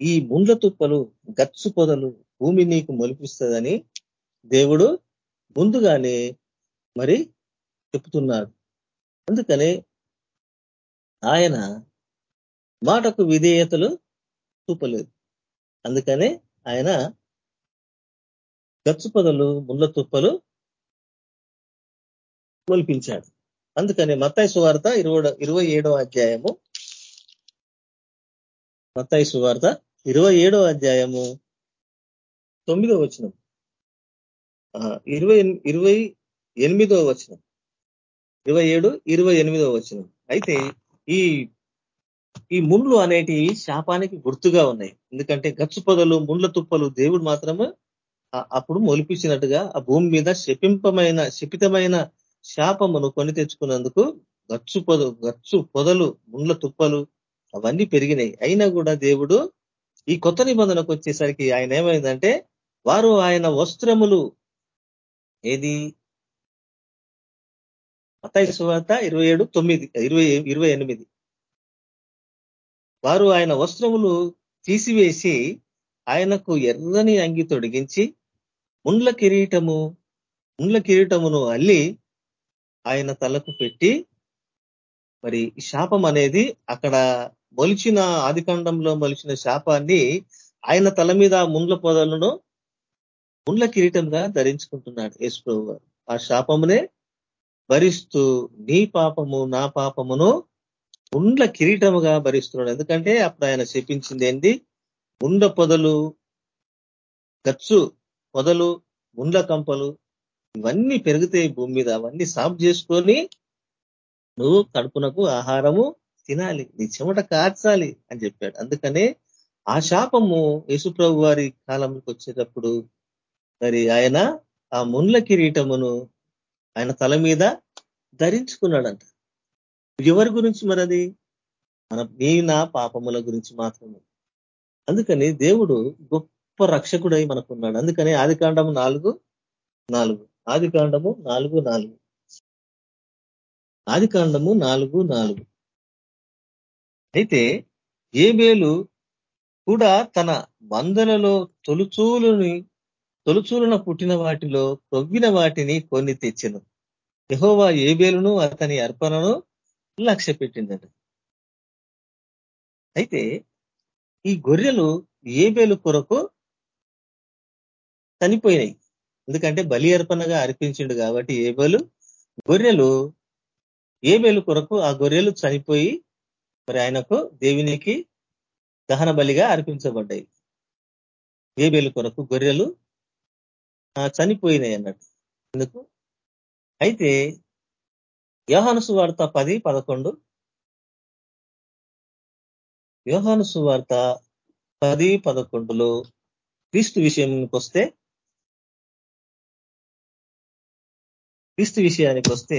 ఈ ముండ్ల తుప్పలు గచ్చు పొదలు భూమి నీకు మొలిపిస్తుందని దేవుడు ముందుగానే మరి చెప్తున్నాడు. అందుకనే ఆయన మాటకు విధేయతలు చూపలేదు. అందుకనే ఆయన గచ్చు పొదలు ముళ్ళ తుప్పలు కోల్పించాడు అందుకని మత్తాయి సువార్త ఇరవై ఇరవై ఏడవ అధ్యాయము. మత్తాయి సువార్త ఇరవై ఏడవ అధ్యాయము తొమ్మిదో వచనం. ఇరవై ఇరవై ఎనిమిదో వచనం. ఇరవై ఏడు ఇరవై ఎనిమిదో వచ్చిన అయితే ఈ ఈ ముండ్లు అనేటివి శాపానికి గుర్తుగా ఉన్నాయి. ఎందుకంటే గచ్చు పొదలు ముండ్ల తుప్పలు దేవుడు మాత్రమే అప్పుడు మొలిపించినట్టుగా ఆ భూమి మీద శపింపమైన శపితమైన శాపమును కొని తెచ్చుకున్నందుకు గచ్చు పొద గచ్చు పొదలు ముండ్ల తుప్పలు అవన్నీ పెరిగినాయి. అయినా కూడా దేవుడు ఈ కొత్త నిబంధనకు వచ్చేసరికి ఆయన ఏమైందంటే వారు ఆయన వస్త్రములు ఏది? మతాయి సువార్త ఇరవై ఏడు తొమ్మిది ఇరవై ఇరవై ఎనిమిది. వారు ఆయన వస్త్రములు తీసివేసి ఆయనకు ఎర్రని అంగి తొడిగించి ముండ్ల కిరీటము ముండ్ల కిరీటమును అల్లి ఆయన తలకు పెట్టి మరి శాపం అనేది అక్కడ మొలిచిన ఆదికాండంలో మొలిచిన శాపాన్ని ఆయన తల మీద ముండ్ల పొదలను ముండ్ల కిరీటంగా ధరించుకుంటున్నాడు యేసు ఆ శాపమునే భరిస్తూ నీ పాపము నా పాపమును ముండ్ల కిరీటముగా భరిస్తున్నాడు. ఎందుకంటే అప్పుడు ఆయన శపించింది ఏంది? ఉండ పొదలు గచ్చు పొదలు ముండ్ల కంపలు ఇవన్నీ పెరుగుతాయి భూమి మీద. అవన్నీ సాఫ్ చేసుకొని నువ్వు కడుపునకు ఆహారము తినాలి. నీ చెమట కార్చాలి అని చెప్పాడు. అందుకనే ఆ శాపము యేసుప్రభు వారి కాలంలోకి వచ్చేటప్పుడు మరి ఆయన ఆ ముండ్ల కిరీటమును ఆయన తల మీద ధరించుకున్నాడంట. ఎవరి గురించి మరి అది మన నీ నా పాపముల గురించి మాత్రమే. అందుకని దేవుడు గొప్ప రక్షకుడై మనకున్నాడు. అందుకని ఆది కాండము నాలుగు నాలుగు. ఆది కాండము నాలుగు నాలుగు. ఆది కాండము నాలుగు నాలుగు. అయితే ఏబేలు కూడా తన మందలలో తొలుచూలుని తొలుచూలున పుట్టిన వాటిలో కొవ్విన వాటిని కొన్ని తెచ్చను. యహోవా ఏబేలును అతని అర్పణను లక్ష్య పెట్టిందట అయితే ఈ గొర్రెలు ఏబేలు కొరకు చనిపోయినాయి. ఎందుకంటే బలి అర్పణగా అర్పించిండు కాబట్టి ఏబేలు గొర్రెలు ఏబేలు కొరకు ఆ గొర్రెలు చనిపోయి మరి ఆయనకు దేవునికి దహన బలిగా అర్పించబడ్డాయి. ఏబేలు కొరకు గొర్రెలు చనిపోయినాయి అన్నట్టు. ఎందుకు? అయితే యోహాను సువార్త పది పదకొండు. యోహాను సువార్త పది పదకొండులో క్రీస్తు విషయానికి వస్తే క్రీస్తు విషయానికి వస్తే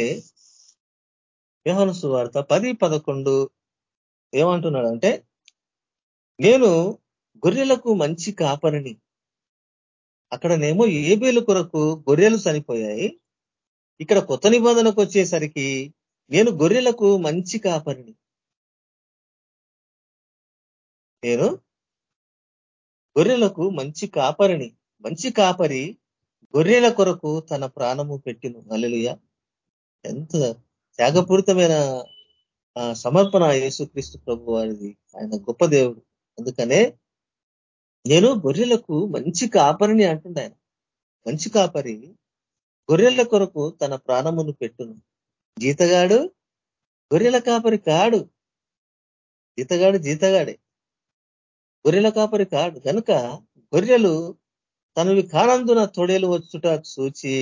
యోహాను సువార్త పది పదకొండు ఏమంటున్నాడంటే నేను గొర్రెలకు మంచి కాపరిని. అక్కడనేమో ఏబేలు కొరకు గొర్రెలు చనిపోయాయి. ఇక్కడ కొత్త నిబంధనకు వచ్చేసరికి నేను గొర్రెలకు మంచి కాపరిని. నేను గొర్రెలకు మంచి కాపరిని. మంచి కాపరి గొర్రెల కొరకు తన ప్రాణము పెట్టిను. అల్లెలుయ ఎంత త్యాగపూరితమైన సమర్పణ యేసుక్రీస్తు ప్రభు వారిది ఆయన గొప్ప దేవుడు. అందుకనే నేను గొర్రెలకు మంచి కాపరిని అంటుండ. ఆయన మంచి కాపరి గొర్రెల కొరకు తన ప్రాణమును పెట్టును. జీతగాడు గొర్రెల కాపరి కాడు. జీతగాడు జీతగాడే. గొర్రెల కాపరి కాడు. కనుక గొర్రెలు తనవి కానందున తోడేలు వచ్చుట చూచి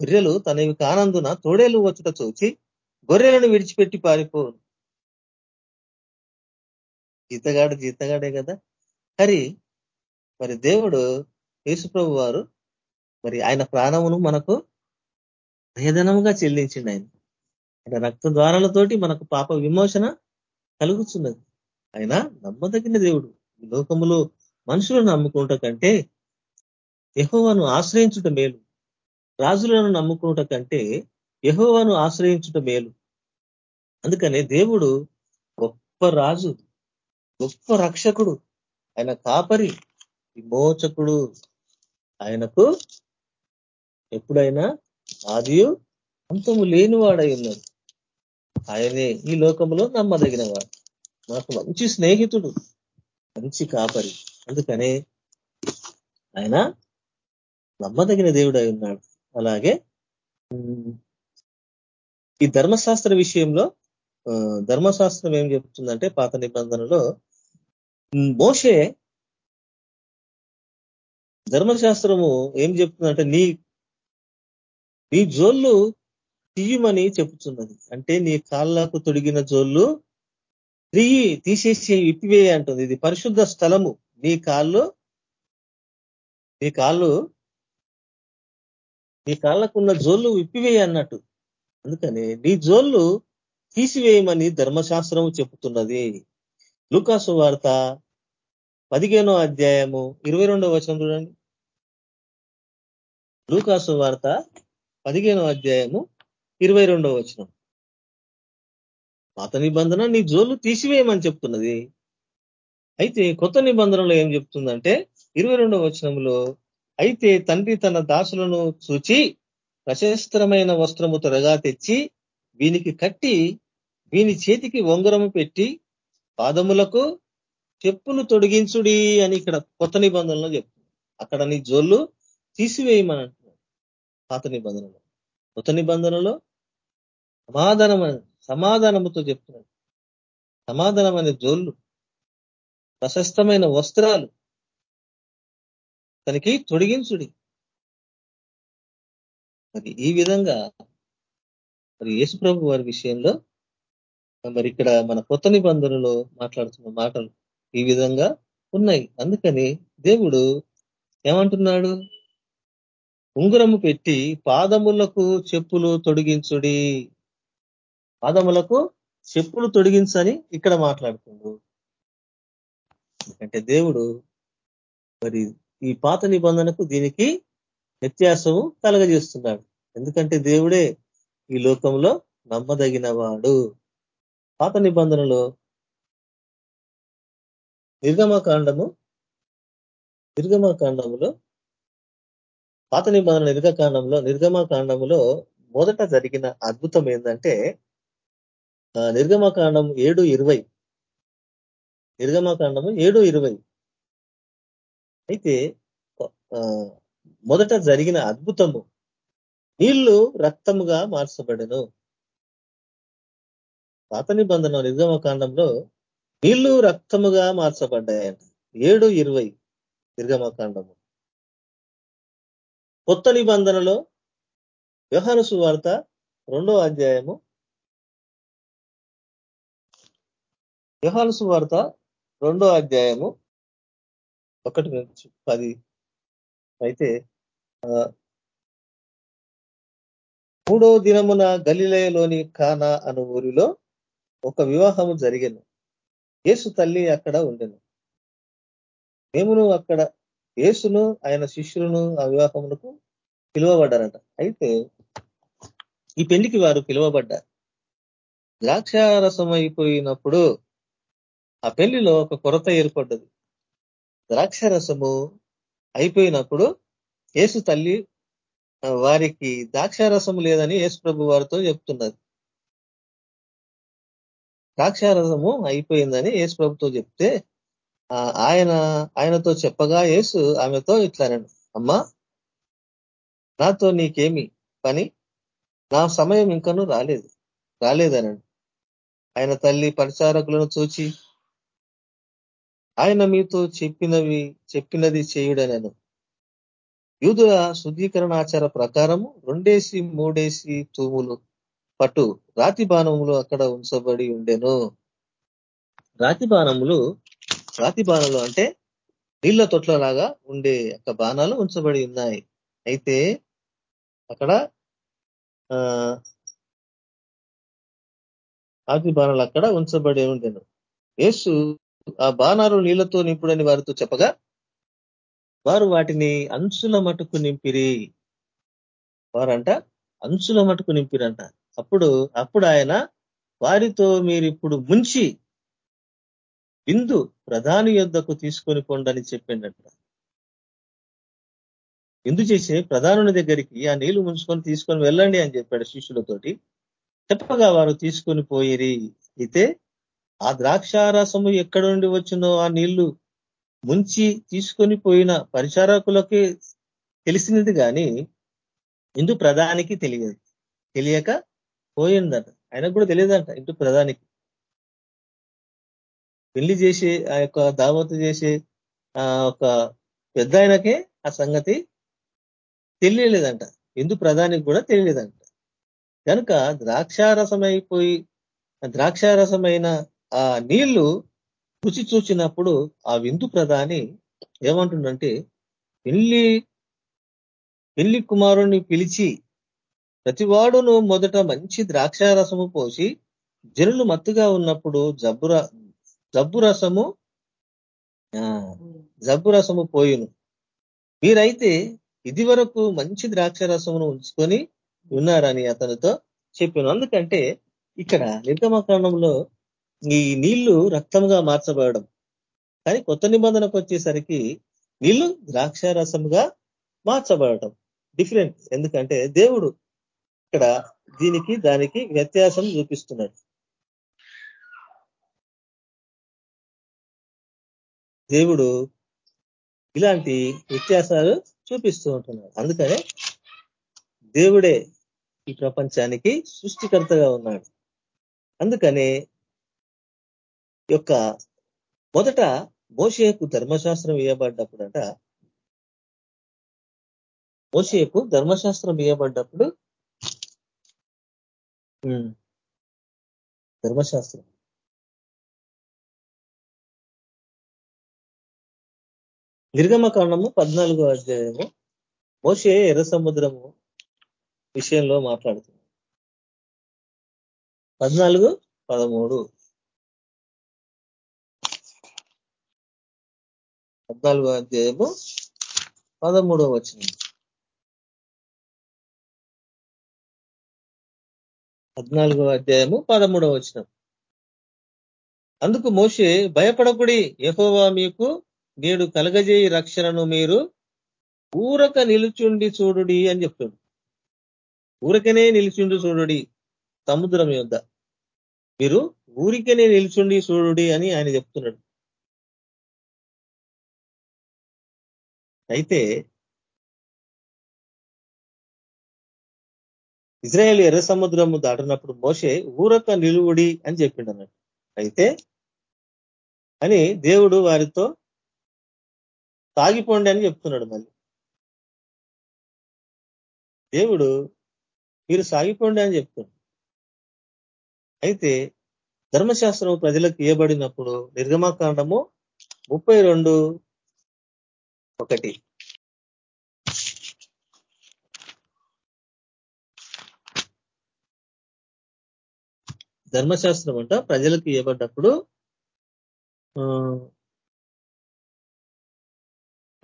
గొర్రెలు తనవి కానందున తోడేలు వచ్చుట చూచి గొర్రెలను విడిచిపెట్టి పారిపోను జీతగాడు జీతగాడే కదా? మరి మరి దేవుడు యేసుప్రభు వారు మరి ఆయన ప్రాణమును మనకు వేదనముగా చెల్లించిండు ఆయన. ఆయన రక్త ద్వారాలతోటి మనకు పాప విమోచన కలుగుతున్నది ఆయన నమ్మదగిన దేవుడు. లోకములో మనుషులను నమ్ముకుంట కంటే యహోవాను ఆశ్రయించుట మేలు. రాజులను నమ్ముకుంట కంటే యహోవాను ఆశ్రయించుట మేలు. అందుకనే దేవుడు గొప్ప రాజు. గొప్ప రక్షకుడు. ఆయన కాపరి విమోచకుడు. ఆయనకు ఎప్పుడైనా ఆదియు అంతము లేనివాడై ఉన్నాడు. ఆయనే ఈ లోకంలో నమ్మదగిన వాడు నాకు మంచి స్నేహితుడు మంచి కాపరి. అందుకనే ఆయన నమ్మదగిన దేవుడై ఉన్నాడు. అలాగే ఈ ధర్మశాస్త్ర విషయంలో ధర్మశాస్త్రం ఏం చెప్తుందంటే పాత నిబంధనలో మోషే ధర్మశాస్త్రము ఏం చెప్తుందంటే నీ నీ జోళ్ళు తీయమని చెప్తున్నది అంటే నీ కాళ్ళకు తొడిగిన జోళ్ళు తీయి తీసేసి ఇప్పివేయ అంటుంది. ఇది పరిశుద్ధ స్థలము. నీ కాళ్ళు నీ కాళ్ళు నీ కాళ్ళకున్న జోళ్ళు విప్పివేయ అన్నట్టు. అందుకని నీ జోళ్ళు తీసివేయమని ధర్మశాస్త్రము చెప్తున్నది. లూకాసు వార్త పదిహేనో అధ్యాయము ఇరవై రెండో వచనం చూడండి. లూకాసు వార్త పదిహేనో అధ్యాయము ఇరవై రెండో వచనం. పాత నిబంధన నీ జోలు తీసివేయమని చెప్తున్నది. అయితే కొత్త నిబంధనలో ఏం చెప్తుందంటే ఇరవై రెండవ వచనంలో అయితే తండ్రి తన దాసులను చూచి ప్రశస్త్రమైన వస్త్రము త్వరగా తెచ్చి వీనికి కట్టి వీని చేతికి ఉంగరము పెట్టి పాదములకు చెప్పులు తొడిగించుడి అని ఇక్కడ కొత్త నిబంధనలో చెప్తుంది. అక్కడ నీ జోళ్ళు తీసివేయమని అంటున్నాడు. పాత నిబంధనలో. కొత్త నిబంధనలో సమాధానం సమాధానముతో చెప్తున్నాడు. సమాధానమైన జోళ్ళు ప్రశస్తమైన వస్త్రాలు తనకి తొడిగించుడి. మరి ఈ విధంగా మరి యేసుప్రభు వారి విషయంలో మరి ఇక్కడ మన కొత్త నిబంధనలో మాట్లాడుతున్న మాటలు ఈ విధంగా ఉన్నాయి. అందుకని దేవుడు ఏమంటున్నాడు? ఉంగురము పెట్టి పాదములకు చెప్పులు తొడిగించుడి. పాదములకు చెప్పులు తొడిగించని ఇక్కడ మాట్లాడుతుండు. ఎందుకంటే దేవుడు మరి ఈ పాత నిబంధనకు దీనికి వ్యత్యాసము కలగజేస్తున్నాడు. ఎందుకంటే దేవుడే ఈ లోకంలో నమ్మదగిన వాడు పాత నిబంధనలో నిర్గమకాండము నిర్గమకాండములో పాత నిబంధన నిర్గకాండంలో నిర్గమకాండములో మొదట జరిగిన అద్భుతం ఏంటంటే నిర్గమకాండం ఏడు ఇరవై. నిర్గమకాండము ఏడు ఇరవై. అయితే మొదట జరిగిన అద్భుతము నీళ్ళు రక్తముగా మార్చబడను. పాత నిబంధన నిర్గమకాండంలో నీళ్ళు రక్తముగా మార్చబడ్డాయంట. ఏడు ఇరవై నిర్గమకాండము కొత్త నిబంధనలో వ్యవహార సువార్త రెండో అధ్యాయము. వ్యవహార సువార్త రెండో అధ్యాయము ఒకటి నుంచి పది అయితే మూడో దినమున గలిలయలోని కానా అను ఊరిలో ఒక వివాహము జరిగను. యేసు తల్లి అక్కడ ఉండెను. మేమును అక్కడ యేసును ఆయన శిష్యులను ఆ వివాహములకు పిలువబడ్డారట. అయితే ఈ పెళ్ళికి వారు పిలువబడ్డారు. ద్రాక్షారసం అయిపోయినప్పుడు ఆ పెళ్ళిలో ఒక కొరత ఏర్పడ్డది. ద్రాక్షారసము అయిపోయినప్పుడు యేసు తల్లి వారికి ద్రాక్షారసము లేదని యేసు ప్రభు వారితో చెప్తున్నది. ద్రాక్షారసము అయిపోయిందని యేసు ప్రభుతో చెప్తే ఆయన ఆయనతో చెప్పగా యేసు ఆమెతో ఇట్లానండి అమ్మా నాతో నీకేమి పని? నా సమయం ఇంకనూ రాలేదు రాలేదనండి ఆయన తల్లి పరిచారకులను చూచి ఆయన మీతో చెప్పినవి చెప్పినది చేయుడనను. యూదుల శుద్ధీకరణ ఆచార ప్రకారము రెండేసి మూడేసి తూములు పట్టు రాతి బాణములు అక్కడ ఉంచబడి ఉండెను. రాతి బాణములు రాతి బాణాలు అంటే నీళ్ళ తొట్లలాగా ఉండే యొక్క బాణాలు ఉంచబడి ఉన్నాయి. అయితే అక్కడ రాతి బాణాలు అక్కడ ఉంచబడి ఉండెను. యేసు ఆ బాణాలు నీళ్ళతో నింపుడని వారితో చెప్పగా వారు వాటిని అంచుల మటుకు నింపిరి. వారంట అంచుల మటుకు నింపిరంట. అప్పుడు అప్పుడు ఆయన వారితో మీరు ఇప్పుడు ముంచి బిందు ప్రధాని యుద్ధకు తీసుకొని పోండని చెప్పిండట. ఎందు చేసే ప్రధానుని దగ్గరికి ఆ నీళ్ళు ముంచుకొని తీసుకొని వెళ్ళండి అని చెప్పాడు శిష్యులతోటి. చెప్పగా వారు తీసుకొని పోయిరి. అయితే ఆ ద్రాక్షారసము ఎక్కడ నుండి వచ్చిందో ఆ నీళ్ళు ముంచి తీసుకొని పోయిన పరిచారకులకి తెలిసినది కానీ ఇందు ప్రధానికి తెలియదు. తెలియక పోయిందంట. ఆయనకు కూడా తెలియదంట ఇంటి ప్రధానికి. పెళ్ళి చేసి ఆ యొక్క దావతు చేసే ఆ ఒక పెద్ద ఆయనకే ఆ సంగతి తెలియలేదంట. ఎందు ప్రధానికి కూడా తెలియలేదంట. కనుక ద్రాక్షారసమైపోయి ద్రాక్షారసమైన ఆ నీళ్ళు రుచి చూచినప్పుడు ఆ విందు ప్రధాని ఏమంటుండంటే పెళ్ళి పెళ్ళి కుమారుణ్ణి పిలిచి ప్రతివాడును మొదట మంచి ద్రాక్షారసము పోసి జనులు మత్తుగా ఉన్నప్పుడు జబ్బుర జబ్బు రసము జబ్బు రసము పోయిను. మీరైతే ఇది వరకు మంచి ద్రాక్ష రసమును ఉంచుకొని ఉన్నారని అతనితో చెప్పాను. అందుకంటే ఇక్కడ నిర్గమకాండంలో ఈ నీళ్ళు రక్తంగా మార్చబడడం. కానీ కొత్త నిబంధనకు వచ్చేసరికి నీళ్ళు ద్రాక్ష రసముగా మార్చబడటం. డిఫరెంట్. ఎందుకంటే దేవుడు ఇక్కడ దీనికి దానికి వ్యత్యాసం చూపిస్తున్నాడు. దేవుడు ఇలాంటి వ్యత్యాసాలు చూపిస్తూ ఉంటున్నాడు. అందుకనే దేవుడే ఈ ప్రపంచానికి సృష్టికర్తగా ఉన్నాడు. అందుకనే యొక్క మొదట మోషేకు ధర్మశాస్త్రం ఇవ్వబడ్డప్పుడట మోషేకు ధర్మశాస్త్రం ఇవ్వబడ్డప్పుడు ధర్మశాస్త్రం. నిర్గమకాండము పద్నాలుగో అధ్యాయము. మోసే ఎర్ర సముద్రము విషయంలో మాట్లాడుతుంది పద్నాలుగు పదమూడు. పద్నాలుగో అధ్యాయము పదమూడో వచ్చిన పద్నాలుగో అధ్యాయము పదమూడవ వచనం. అందుకు మోషే భయపడకుడి యహోవా మీకు నేడు కలగజేయి రక్షణను మీరు ఊరక నిలుచుండి చూడుడి అని చెప్తాడు. ఊరకనే నిలుచుండి చూడుడి సముద్రం యొద్ద. మీరు ఊరికనే నిలుచుండి చూడుడి అని ఆయన చెప్తున్నాడు. అయితే ఇజ్రాయేల్ ఎర్ర సముద్రము దాటినప్పుడు మోసే ఊరక నిలువుడి అని చెప్పిండు అన్నట్టు అయితే అని దేవుడు వారితో తాగిపోండి అని చెప్తున్నాడు మళ్ళీ. దేవుడు మీరు సాగిపోండి అని చెప్తున్నాడు. అయితే ధర్మశాస్త్రం ప్రజలకు ఇవ్వబడినప్పుడు నిర్గమాకాండము ముప్పై రెండు ఒకటి. ధర్మశాస్త్రం అంట ప్రజలకు ఇవ్వబడ్డప్పుడు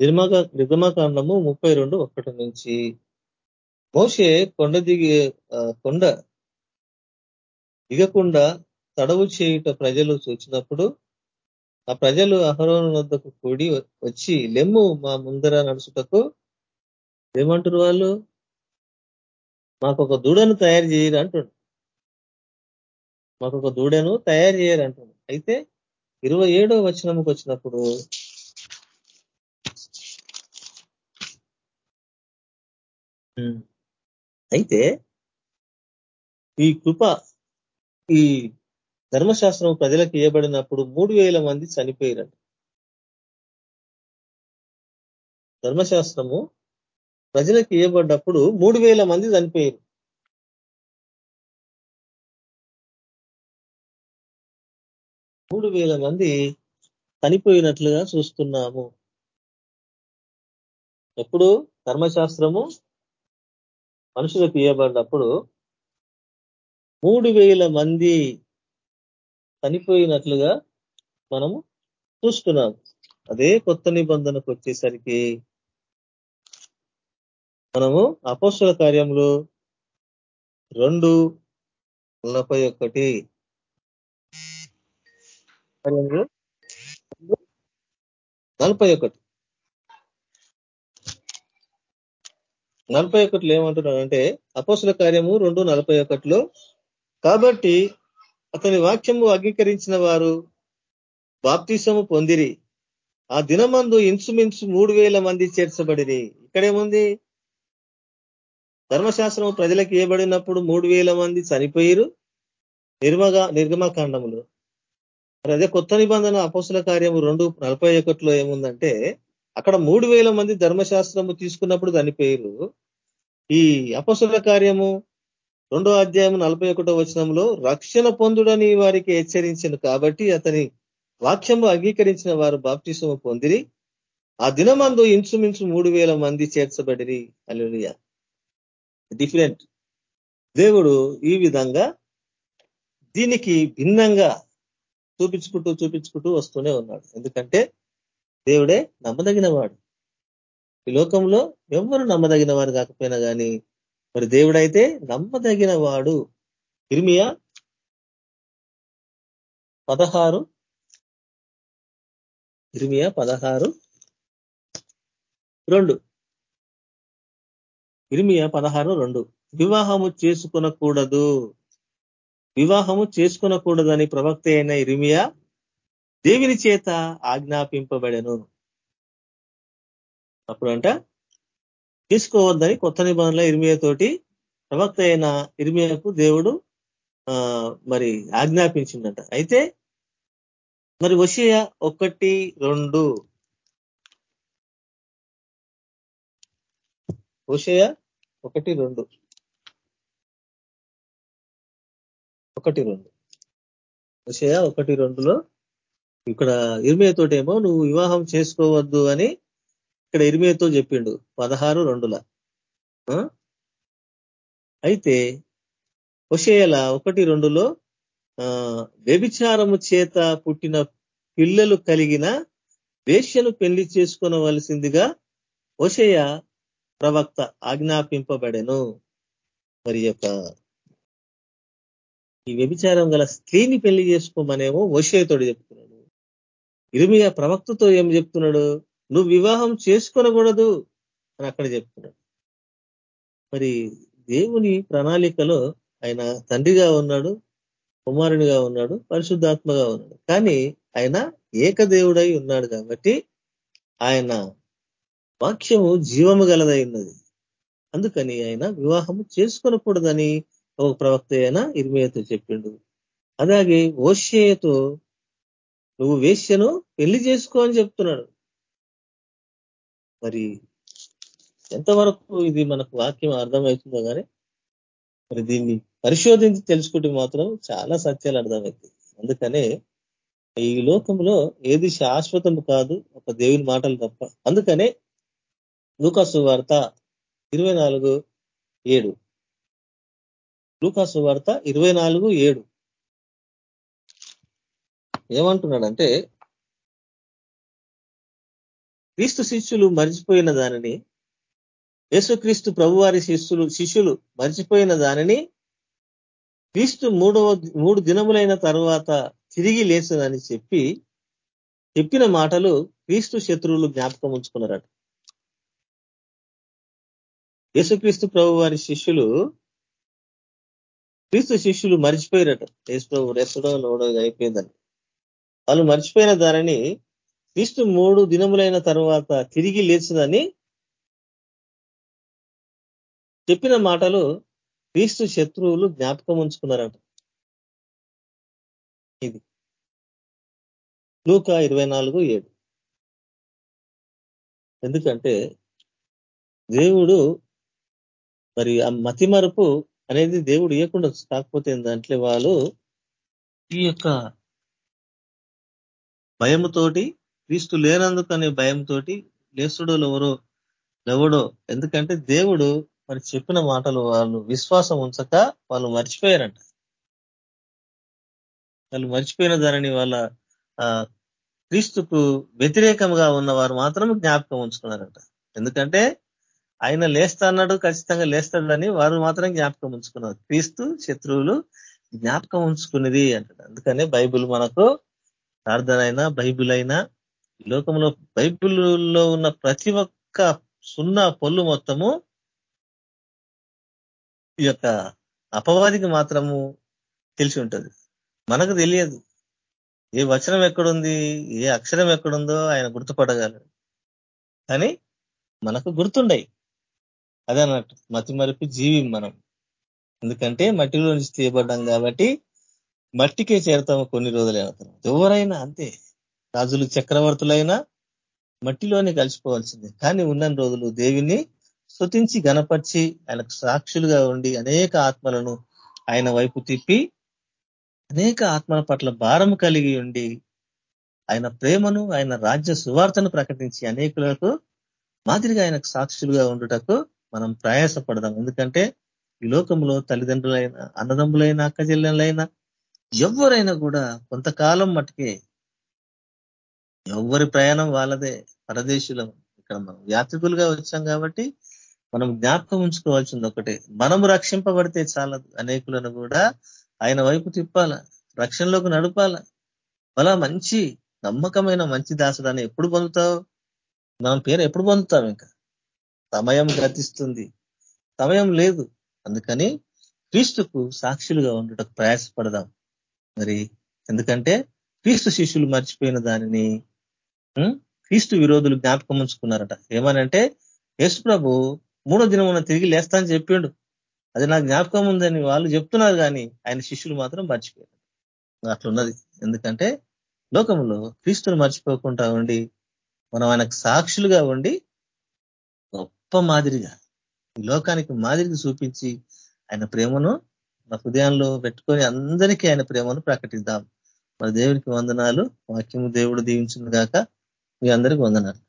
నిర్మక నిర్గమకాండము ముప్పై రెండు ఒకటి నుంచి. మోసే కొండ దిగి కొండ దిగకుండా తడవు చేయుట ప్రజలు చూచినప్పుడు ఆ ప్రజలు అహరోను వద్దకు కూడి వచ్చి లెమ్ము మా ముందర నడుచుటకు ఏమంటారు వాళ్ళు? మాకు ఒక దూడను తయారు చేయరు అంటుండు మాకు ఒక దూడను తయారు చేయరు అంటుండు అయితే ఇరవై ఏడో వచనంకి వచ్చినప్పుడు అయితే ఈ కృప ఈ ధర్మశాస్త్రం ప్రజలకు ఇవ్వబడినప్పుడు మూడు వేల మంది చనిపోయారంట. ధర్మశాస్త్రము ప్రజలకు ఇవ్వబడ్డప్పుడు మూడు వేల మంది చనిపోయారు. మూడు వేల మంది చనిపోయినట్లుగా చూస్తున్నాము. ఎప్పుడు? ధర్మశాస్త్రము మనుషులకు ఇవ్వబడినప్పుడు మూడు వేల మంది చనిపోయినట్లుగా మనము చూస్తున్నాం. అదే కొత్త నిబంధనకు వచ్చేసరికి మనము అపోస్తుల కార్యంలో రెండు నలభై ఒకటి. నలభై ఒకటి. నలభై ఒకటిలో ఏమంటున్నాడంటే అపోసుల కార్యము రెండు నలభై ఒకటిలో కాబట్టి అతని వాక్యము అంగీకరించిన వారు బాప్తీసము పొందిరి. ఆ దినమందు ఇంచుమించు మూడు వేల మంది చేర్చబడిరి. ఇక్కడేముంది ధర్మశాస్త్రం ప్రజలకు ఇవ్వబడినప్పుడు మూడు వేల మంది చనిపోయిరు. నిర్మగా నిర్గమకాండములు. మరి అదే కొత్త నిబంధన అపోసుల కార్యము రెండు నలభై ఒకటిలో ఏముందంటే అక్కడ మూడు వేల మంది ధర్మశాస్త్రము తీసుకున్నప్పుడు దాని పేరు. ఈ అపసుల కార్యము రెండో అధ్యాయం నలభై ఒకటో వచనంలో రక్షణ పొందుడని వారికి హెచ్చరించను కాబట్టి అతని వాక్యము అంగీకరించిన వారు బాప్టిసము పొందిరి. ఆ దినమందు ఇంచుమించు మూడు వేల మంది చేర్చబడిరి. అల్లుడియ డిఫరెంట్ దేవుడు ఈ విధంగా దీనికి భిన్నంగా చూపించుకుంటూ చూపించుకుంటూ వస్తూనే ఉన్నాడు. ఎందుకంటే దేవుడే నమ్మదగిన వాడు ఈ లోకంలో ఎవరు నమ్మదగిన వారు కాకపోయినా కానీ మరి దేవుడైతే నమ్మదగిన వాడు ఇర్మియా పదహారు. ఇర్మియా పదహారు. రెండు. ఇర్మియా పదహారు రెండు. వివాహము చేసుకునకూడదు. వివాహము చేసుకునకూడదని ప్రవక్త అయిన ఇరిమియా దేవుని చేత ఆజ్ఞాపింపబడెను. అప్పుడంట తీసుకోవద్దని కొత్త నిబంధనల ఇరిమియా తోటి ప్రవక్త అయిన ఇరిమియాకు దేవుడు మరి ఆజ్ఞాపించిందంట. అయితే మరి వషియ ఒకటి రెండు. వషయ ఒకటి రెండు. ఒకటి రెండు. విషయ ఒకటి రెండులో ఇక్కడ ఇరిమేతోటేమో నువ్వు వివాహం చేసుకోవద్దు అని ఇక్కడ ఇరిమేతో చెప్పిండు పదహారు రెండుల. అయితే ఒషేల ఒకటి రెండులో వ్యభిచారము చేత పుట్టిన పిల్లలు కలిగిన వేష్యను పెళ్ళి చేసుకునవలసిందిగా హుషయ ప్రవక్త ఆజ్ఞాపింపబడెను. మరి యొక్క ఈ వ్యభిచారం గల స్త్రీని పెళ్ళి చేసుకోమనేమో ఓషేతోడు చెప్తున్నాడు. ఇరుమియా ప్రవక్తతో ఏం చెప్తున్నాడు? నువ్వు వివాహం చేసుకొనకూడదు అని అక్కడ చెప్తున్నాడు. మరి దేవుని ప్రణాళికలో ఆయన తండ్రిగా ఉన్నాడు కుమారునిగా ఉన్నాడు పరిశుద్ధాత్మగా ఉన్నాడు. కానీ ఆయన ఏకదేవుడై ఉన్నాడు కాబట్టి ఆయన వాక్యము జీవము గలదై ఉన్నది. అందుకని ఆయన వివాహము చేసుకొనకూడదని ఒక ప్రవక్త అయినా ఇర్మియతో చెప్పిండు. అలాగే ఓషేయతో నువ్వు వేశ్యను పెళ్ళి చేసుకో అని చెప్తున్నాడు. మరి ఎంతవరకు ఇది మనకు వాక్యం అర్థమవుతుందో కానీ మరి దీన్ని పరిశోధించి తెలుసుకుంటే మాత్రం చాలా సత్యాలు అర్థమవుతాయి. అందుకనే ఈ లోకంలో ఏది శాశ్వతం కాదు ఒక దేవుని మాటలు తప్ప. అందుకనే లూకాసు వార్త ఇరవై నాలుగు ఏడు. లూకాసు వార్త ఇరవై నాలుగు ఏడు. ఏమంటున్నాడంటే క్రీస్తు శిష్యులు మర్చిపోయిన దానిని యేసుక్రీస్తు ప్రభువారి శిష్యులు శిష్యులు మర్చిపోయిన దానిని క్రీస్తు మూడవ మూడు దినములైన తర్వాత తిరిగి లేచదని చెప్పి చెప్పిన మాటలు క్రీస్తు శత్రువులు జ్ఞాపకం ఉంచుకున్నారట. యేసుక్రీస్తు ప్రభు వారి శిష్యులు క్రీస్తు శిష్యులు మర్చిపోయారట. యేసు ప్రభు లోడో అయిపోయిందని. వాళ్ళు మర్చిపోయిన దానిని క్రీస్తు మూడు దినములైన తర్వాత తిరిగి లేచిందని చెప్పిన మాటలు క్రీస్తు శత్రువులు జ్ఞాపకం ఉంచుకున్నారట. ఇది. లూక ఇరవై నాలుగు ఏడు. ఎందుకంటే దేవుడు మరి ఆ మతి మరుపు అనేది దేవుడు ఇవ్వకుండా కాకపోతే దాంట్లో వాళ్ళు ఈ యొక్క భయముతోటి క్రీస్తు లేనందుకనే భయంతో లేస్తుడో ఎవరో ఎవడో ఎందుకంటే దేవుడు మరి చెప్పిన మాటలు వాళ్ళు విశ్వాసం ఉంచక వాళ్ళు మర్చిపోయారంట. వాళ్ళు మర్చిపోయిన దానిని వాళ్ళ క్రీస్తుకు వ్యతిరేకంగా ఉన్నవారు మాత్రం జ్ఞాపకం ఉంచుకున్నారంట. ఎందుకంటే ఆయన లేస్తా అన్నాడు ఖచ్చితంగా లేస్తాడని వారు మాత్రం జ్ఞాపకం ఉంచుకున్నారు. క్రీస్తు శత్రువులు జ్ఞాపకం ఉంచుకునేది అంటాడు. అందుకనే బైబుల్ మనకు ప్రార్థన అయినా బైబుల్ అయినా లోకంలో బైబిల్లో ఉన్న ప్రతి ఒక్క సున్నా పొల్లు మొత్తము ఈ యొక్క అపవాదికి మాత్రము తెలిసి ఉంటుంది. మనకు తెలియదు. ఏ వచనం ఎక్కడుంది ఏ అక్షరం ఎక్కడుందో ఆయన గుర్తుపడగలడు. కానీ మనకు గుర్తుండయి. అదే అన్నట్టు. మతి మరిపి జీవి మనం. ఎందుకంటే మట్టిలో నుంచి తీయబడ్డాం కాబట్టి మట్టికే చేరతాము కొన్ని రోజులే అవుతాం ఎవరైనా అంతే. రాజులు చక్రవర్తులైనా మట్టిలోనే కలిసిపోవాల్సిందే. కానీ ఉన్న రోజులు దేవిని స్థుతించి గనపరిచి ఆయనకు సాక్షులుగా ఉండి అనేక ఆత్మలను ఆయన వైపు తిప్పి అనేక ఆత్మల పట్ల భారం కలిగి ఉండి ఆయన ప్రేమను ఆయన రాజ్య సువార్తను ప్రకటించి అనేకులకు మాదిరిగా ఆయనకు సాక్షులుగా ఉండుటకు మనం ప్రయాసపడదాం. ఎందుకంటే ఈ లోకంలో తల్లిదండ్రులైన అన్నదమ్ములైన అక్కచెల్లెలైనా ఎవరైనా కూడా కొంతకాలం మటుకే ఎవరి ప్రయాణం వాళ్ళదే పరదేశులం ఇక్కడ మనం యాత్రికులుగా వచ్చాం కాబట్టి మనం జ్ఞాపకం ఉంచుకోవాల్సింది ఒకటే. మనము రక్షింపబడితే చాలదు. అనేకులను కూడా ఆయన వైపు తిప్పాల రక్షణలోకి నడపాల. అలా మంచి నమ్మకమైన మంచి దాసుడాన్ని ఎప్పుడు పొందుతావు? మనం పేరు ఎప్పుడు పొందుతాం ఇంకా? సమయం గతిస్తుంది. సమయం లేదు. అందుకని క్రీస్తుకు సాక్షులుగా ఉండటం ప్రయాసపడదాం. మరి ఎందుకంటే క్రీస్తు శిష్యులు మర్చిపోయిన దానిని క్రీస్తు విరోధులు జ్ఞాపకం ఉంచుకున్నారట. ఏమనంటే యేసు ప్రభు మూడో దినం తిరిగి లేస్తా అని చెప్పిండు అది నాకు జ్ఞాపకం ఉందని వాళ్ళు చెప్తున్నారు కానీ ఆయన శిష్యులు మాత్రం మర్చిపోయారు అట్లున్నది. ఎందుకంటే లోకంలో క్రీస్తుని మర్చిపోకుండా ఉండి మనం ఆయనకు సాక్షులుగా ఉండి గొప్ప మాదిరిగా ఈ లోకానికి మాదిరిగా చూపించి ఆయన ప్రేమను మా హృదయంలో పెట్టుకొని అందరికీ ఆయన ప్రేమను ప్రకటిద్దాం. మన దేవునికి వందనాలు. వాక్యము దేవుడు దీవించిన గాక మీ అందరికి వందనాలు.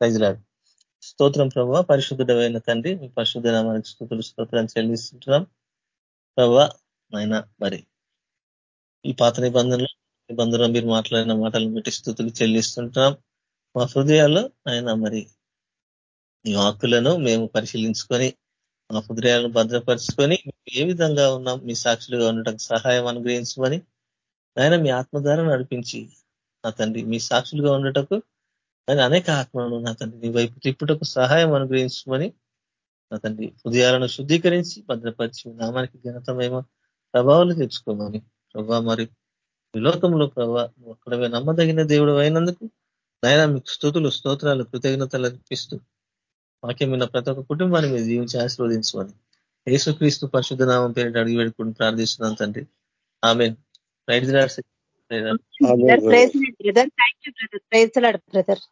ప్రజలాడు స్తోత్రం ప్రభావ పరిశుద్ధుడమైన తండ్రి మీ పరిశుద్ధ నామానికి స్థుతులు స్తోత్రాన్ని చెల్లిస్తుంటున్నాం. ప్రభావ నాయన మరి ఈ పాత నిబంధనలు నిబంధనలు మీరు మాట్లాడిన మాటలను బట్టి స్థుతులు చెల్లిస్తుంటున్నాం. మా హృదయాల్లో ఆయన మరి ఈ వాక్కులను మేము పరిశీలించుకొని మా హృదయాలను భద్రపరుచుకొని ఏ విధంగా ఉన్నాం మీ సాక్షులుగా ఉండటం సహాయం అనుగ్రహించమని ఆయన మీ ఆత్మధార నడిపించి నా తండ్రి మీ సాక్షులుగా ఉండటకు ఆయన అనేక ఆత్మలను నా తండ్రి నీ వైపు తిప్పుటకు సహాయం అనుగ్రహించమని నా తండ్రి హృదయాలను శుద్ధీకరించి భద్రపరిచి నామానికి ఘనతమేమో ప్రభావాలు తెచ్చుకోమని. ప్రభా మరి విలోకంలో ప్రభా ఒక్కడమే నమ్మదగిన దేవుడు అయినందుకు నాయన మీకు స్థుతులు స్తోత్రాలు కృతజ్ఞతలు అర్పిస్తూ వాక్యమైన ప్రతి ఒక్క కుటుంబాన్ని మీరు జీవించి ఆశీర్వదించమని. యేసుక్రీస్తు పరిశుద్ధ నామం పేరిట అడిగి పెట్టుకుని ప్రార్థిస్తున్నాను తండ్రి. ఆమె right brother thank you brother praise brother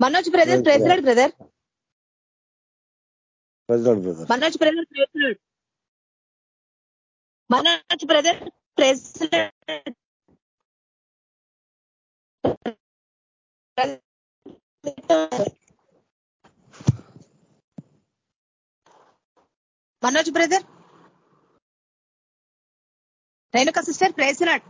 Manoj brother praise brother Manoj brother praise Manoj brother praise Manoj brother? Renuka sister lord.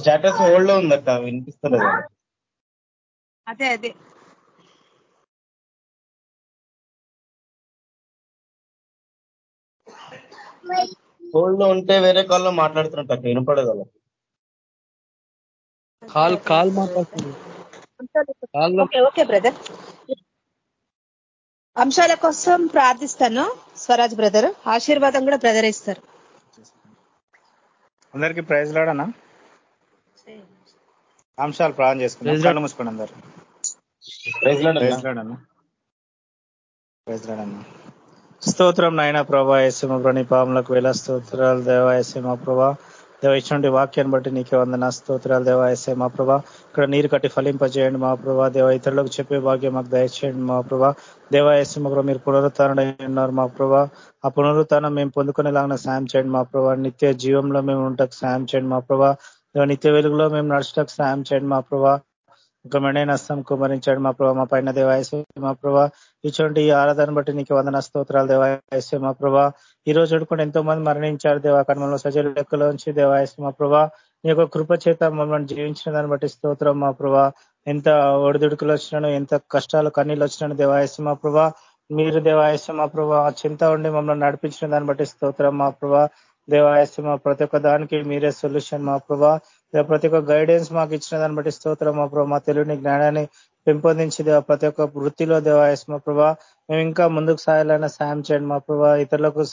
Status హోల్డ్లో ఉందక్క వినిపిస్తలేదు. అదే అదే. హోల్డ్లో ఉంటే వేరే కాల్లో మాట్లాడుతున్నట్టు అక్క వినపడదు అలా. కాల్ కాల్ మాట్లాడుతుంది. Okay brother. అంశాల కోసం ప్రార్థిస్తాను స్వరాజ్ బ్రదర్. ఆశీర్వాదం కూడా బ్రదర్ ఇస్తారు. అందరికి ప్రైజ్ లాడనా అంశాలు ప్రాణం చేసుకున్నాం మూసుకోండి అందరు. స్తోత్రం నాయన ప్రభా ఎస్ఎమ ప్రణి పాములకు వేల స్తోత్రాలు దేవా ఎస్ఎమ ప్రభా దేవ ఇచ్చినటువంటి వాక్యాన్ని బట్టి నీకే వందన స్తోత్రాలు దేవ ఎస్ఐ మా ప్రభా ఇక్కడ నీరు కట్టి ఫలింపజేయండి మా ప్రభా దేవ ఇతరులకు చెప్పే భాగ్యం మాకు దయచేయండి మా ప్రభా దేవ ఎస్ఐ మా ప్రభా మీరు పునరుత్న ఉన్నారు మా ప్రభా ఆ పునరుత్నం మేము పొందుకునేలాగా సాయం చేయండి మా ప్రభా నిత్య జీవంలో మేము ఉంటకు సాయం చేయండి మా ప్రభా నిత్య వెలుగులో మేము నడుచటకు సాయం చేయండి మా ప్రభా ఒక మెడైన అస్తం కుమరించాడు మా ప్రభా మా పైన దేవాయసే మా ప్రభా. ఇటువంటి ఈ ఆరాధన బట్టి నీకు వందన స్తోత్రాలు దేవాయసే మా ప్రభా. ఈ రోజు కూడా ఎంతో మంది మరణించారు దేవా. కర్మంలో సజల లెక్కలోంచి దేవాయసే మా ప్రభా. నీ యొక్క కృప చేత మమ్మల్ని జీవించిన దాన్ని బట్టి స్తోత్రం మా ప్రభా. ఎంత ఒడిదుడుకులు వచ్చినాను ఎంత కష్టాలు కన్నీళ్ళు వచ్చినాను దేవాయసే మా ప్రభా. మీరు దేవాయసే మా ప్రభా. చింత ఉండి మమ్మల్ని నడిపించిన దాన్ని బట్టి స్తోత్రం మా ప్రభా. మా ప్రతి ఒక్క దానికి మీరే సొల్యూషన్ మా ప్రభా. ప్రతి ఒక్క గైడెన్స్ మాకు ఇచ్చిన దాన్ని బట్టి స్తోత్రం మా ప్రభా. మా తెలుగుని జ్ఞానాన్ని పెంపొందించి ప్రతి ఒక్క వృత్తిలో దేవాయస్మ ప్రభా. మేము ఇంకా ముందుకు సాయాలైనా సాయం చేయండి మా ప్రభా. ఇతరులకు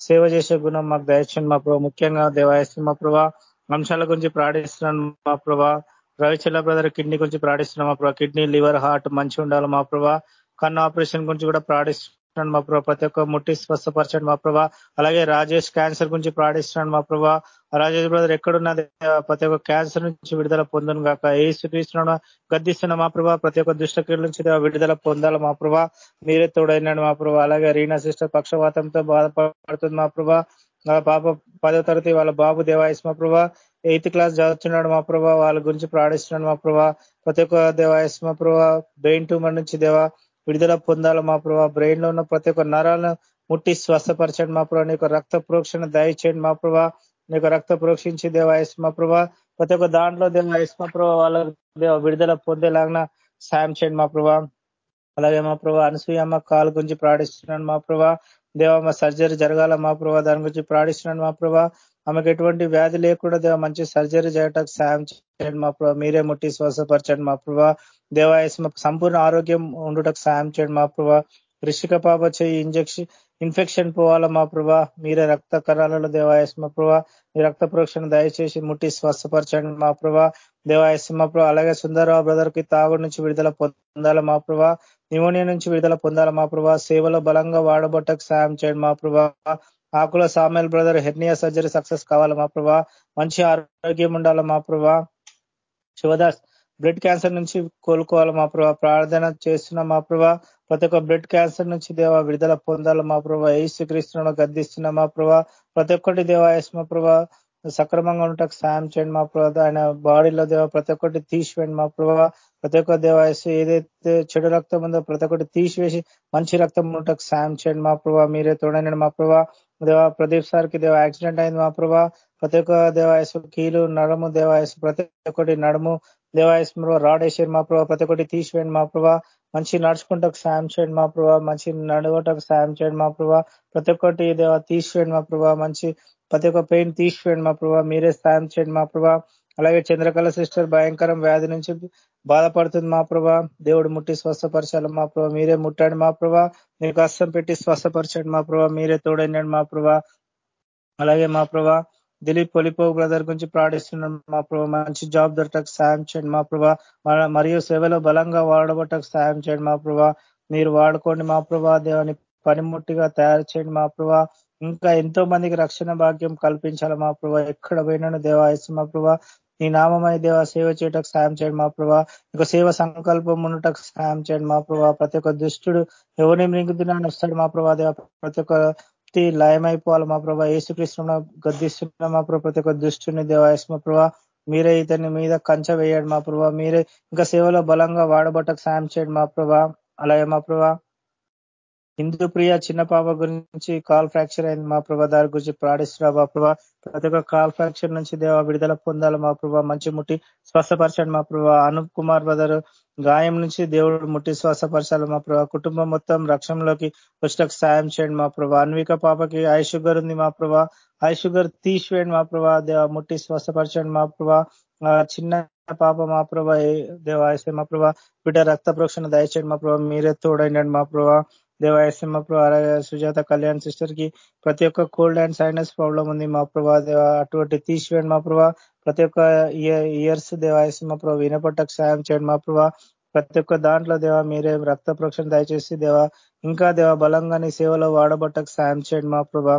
సేవ చేసే గుణం మాకు దయచేయండి మా ప్రభా. ముఖ్యంగా దేవాయస్మ మా ప్రభా. అంశాల గురించి ప్రాణిస్తున్నాను మా ప్రభా. రవిచల్ల బ్రదర్ కిడ్నీ గురించి ప్రాణిస్తున్నాం మా ప్రభా. కిడ్నీ లివర్ హార్ట్ మంచి ఉండాలి మా ప్రభా. కన్ను ఆపరేషన్ గురించి కూడా ప్రాణిస్తున్నాం మా ప్రభా ప్రతి ఒక్క ముట్టి స్వస్థపరచండి మా ప్రభా అలాగే రాజేష్ క్యాన్సర్ గురించి ప్రాణిస్తున్నాడు మా ప్రభా రాజేష్ బ్రదర్ ఎక్కడున్నది ప్రతి ఒక్క క్యాన్సర్ నుంచి విడుదల పొందును కాక ఏ స్థితిస్తున్నాడు గద్దిస్తున్న మా ప్రభా ప్రతి ఒక్క దుష్టక్రియల నుంచి విడుదల పొందాలి మా ప్రభా మీరే తోడైనాడు మా ప్రభా అలాగే రీనా సిస్టర్ పక్షవాతంతో బాధపడుతుంది మా ప్రభా పాప పదో తరగతి వాళ్ళ బాబు దేవాయస్ మా ప్రభా ఎయిత్ క్లాస్ చదువుతున్నాడు మా ప్రభా వాళ్ళ గురించి ప్రాణిస్తున్నాడు మా ప్రభా ప్రతి ఒక్క దేవాయస్ మా ప్రభా బ్రెయిన్ ట్యూమర్ నుంచి దేవా విడుదల పొందాలి మా ప్రభా బ్రెయిన్లో ఉన్న ప్రతి ఒక్క నరాలను ముట్టి స్వస్థపరచండి మా ప్రభా. నీకు రక్త ప్రోక్షణ దయచేయండి మా ప్రభా. నీకు రక్త ప్రోక్షించి దేవాయస్ మా ప్రభా. ప్రతి ఒక్క దాంట్లో దేవాయస్ మా ప్రభా వాళ్ళ దేవ విడుదల పొందేలాగా సాయం చేయండి మా ప్రభా. అలాగే మా ప్రభా అనసూయమ్మ కాలు గురించి ప్రాణిస్తున్నాను మా ప్రభా. దేవమ్మ సర్జరీ జరగాల మా ప్రభా. దాని గురించి ప్రాణిస్తున్నాను మా ప్రభా. ఆమెకు ఎటువంటి వ్యాధి లేకుండా దేవ మంచి సర్జరీ చేయటానికి సాయం చేయండి మా ప్రభావ మీరే ముట్టి శ్వాసపరచండి మా ప్రభావ దేవాయసం సంపూర్ణ ఆరోగ్యం ఉండటకు సాయం చేయండి మా ప్రభావ ఋషిక పాప చేయి ఇంజక్షన్ ఇన్ఫెక్షన్ పోవాలా మా ప్రభా. మీరే రక్త కరాలలో దేవాయస్ ప్రభా. మీ రక్త ప్రోక్షణ దయచేసి ముట్టి స్వస్థపరచండి మా ప్రభా. దేవాయస్ మా ప్రభా అలాగే సుందరరావు బ్రదర్కి తాగుడు నుంచి విడుదల పొందాల మా ప్రభా. నిమోనియా నుంచి విడుదల పొందాల మా ప్రభా. సేవలో బలంగా వాడబట్టకు సాయం చేయండి మా ప్రభా. Akula Samuel brother hernia surgery success కావాలి మా ప్రభా మంచి ఆరోగ్యం ఉండాలి మా ప్రభా శివదాస్ బ్లడ్ క్యాన్సర్ నుంచి కోలుకోవాలి మా ప్రభా ప్రార్థన చేస్తున్న మా ప్రభా ప్రతి ఒక్క బ్లడ్ క్యాన్సర్ నుంచి దేవ విడుదల పొందాలి మా ప్రభా ఏ గద్దిస్తున్న మా ప్రభా ప్రతి ఒక్కటి దేవాయస్ మా ప్రభా సక్రమంగా ఉండటకు సాయం చేయండి మా ప్రభా ఆయన బాడీలో దేవ ప్రతి ఒక్కటి తీసివేయండి మా ప్రభా ప్రతి ఒక్క దేవాయస్ ఏదైతే చెడు రక్తం ఉందో ప్రతి ఒక్కటి తీసివేసి మంచి రక్తం ఉండటకు సాయం చేయండి మా ప్రభా మీరే తోడండి మా ప్రభా దేవ ప్రదీప్ సార్కి దేవ యాక్సిడెంట్ అయింది మా ప్రభా. ప్రతి ఒక్క దేవాయసు కీలు నడుము దేవాయసు ప్రతి ఒక్కటి నడుము దేవాయసు రాడేశ్వరి మా ప్రభా ప్రతి ఒక్కటి తీసివేయండి మా ప్రభా. మంచి నడుచుకుంటకు సాయం చేయండి మా ప్రభా మంచి నడవటకు సాయం చేయండి మా ప్రభా. ప్రతి ఒక్కటి దేవ తీసివేయండి మా ప్రభా మంచి ప్రతి ఒక్క పెయిన్ తీసివేయండి మా ప్రభా. మీరే సాయం చేయండి మా ప్రభా. అలాగే చంద్రకళ సిస్టర్ భయంకరం వ్యాధి నుంచి బాధపడుతుంది మా ప్రభా దేవుడు ముట్టి స్వస్థపరచాలి మా ప్రభా మీరే ముట్టండి మా ప్రభా మీరు కష్టం పెట్టి స్వస్థపరచండి మా ప్రభా మీరే తోడండి మా ప్రభా అలాగే మా ప్రభా దిలీప్ పొలిపో బ్రదర్ గురించి ప్రార్థిస్తున్నాం మా ప్రభా మంచి జాబ్ దొరకటకు సాయం చేయండి మా ప్రభా మరియు సేవలో బలంగా వాడబట్టకు సాయం చేయండి మా ప్రభా మీరు వాడుకోండి మా ప్రభా దేవుని పనిముట్టిగా తయారు చేయండి మా ప్రభా ఇంకా ఎంతో మందికి రక్షణ భాగ్యం కల్పించాలి మా ప్రభా ఎక్కడ పోయినాను దేవాయసు మా ప్రభా నీ నామమై దేవ సేవ చేయటకు సాయం చేయండి మా ప్రభా. ఇక సేవ సంకల్పం ఉండటకు సాయం చేయండి మా ప్రభా. ప్రతి ఒక్క దుష్టుడు ఎవరిని మింగుతున్నాను వస్తాడు మా ప్రభా. దేవ ప్రతి ఒక్క లయమైపోవాలి మా ప్రభా. ఏసుకృష్ణ గద్దిస్తున్న మా ప్రభా. ప్రతి ఒక్క దుష్టుని దేవాయస్ మా ప్రభా. మీరే ఇతని మీద కంచ వేయండి మా ప్రభా. మీరే ఇంకా సేవలో బలంగా వాడబట్టకు సాయం చేయండి మా ప్రభా. అలాగే మా ప్రభా. హిందూ ప్రియ చిన్న పాప గురించి కాల్ ఫ్రాక్చర్ అయింది మా ప్రభా దారి గురించి ప్రాణిస్తున్నా మా ప్రభా ప్రతి ఒక్క కాల్ ఫ్రాక్చర్ నుంచి దేవ విడుదల పొందాలి మా ప్రభా మంచి ముట్టి స్వస్థపరచండి మా ప్రభా అనూప్ కుమార్ బ్రదర్ గాయం నుంచి దేవుడు ముట్టి శ్వాసపరచాలి మా ప్రభా కుటుంబం మొత్తం రక్షణలోకి వచ్చటకు సాయం చేయండి మా ప్రభా అన్విక పాపకి ఐ షుగర్ ఉంది మా ప్రభా ఐ షుగర్ తీసివేయండి మా ప్రభా దేవ ముట్టి శ్వాసపరచండి మా ప్రభా చిన్న పాప మా ప్రభా దేవాయసే మా ప్రభా బిడ్డ రక్త ప్రోక్షణ దయచేయండి మా ప్రభా మీరే తోడండి మా ప్రభా దేవాయసింహ సుజాత కళ్యాణ్ సిస్టర్కి ప్రతి ఒక్క కోల్డ్ అండ్ సైనస్ ప్రాబ్లం ఉంది. మా ప్రభా అటువంటి తీసివేయండి మా ప్రభా. ప్రతి ఒక్క ఇయర్స్ దేవాయసింహ మా ప్రభా వినపట్టకు సాయం చేయండి మా ప్రభా. ప్రతి ఒక్క దాంట్లో దేవా మీరే రక్త ప్రోక్షణ దయచేసి దేవా ఇంకా దేవా బలంగా నీ సేవలో వాడబట్టకు సాయం చేయండి మా ప్రభా.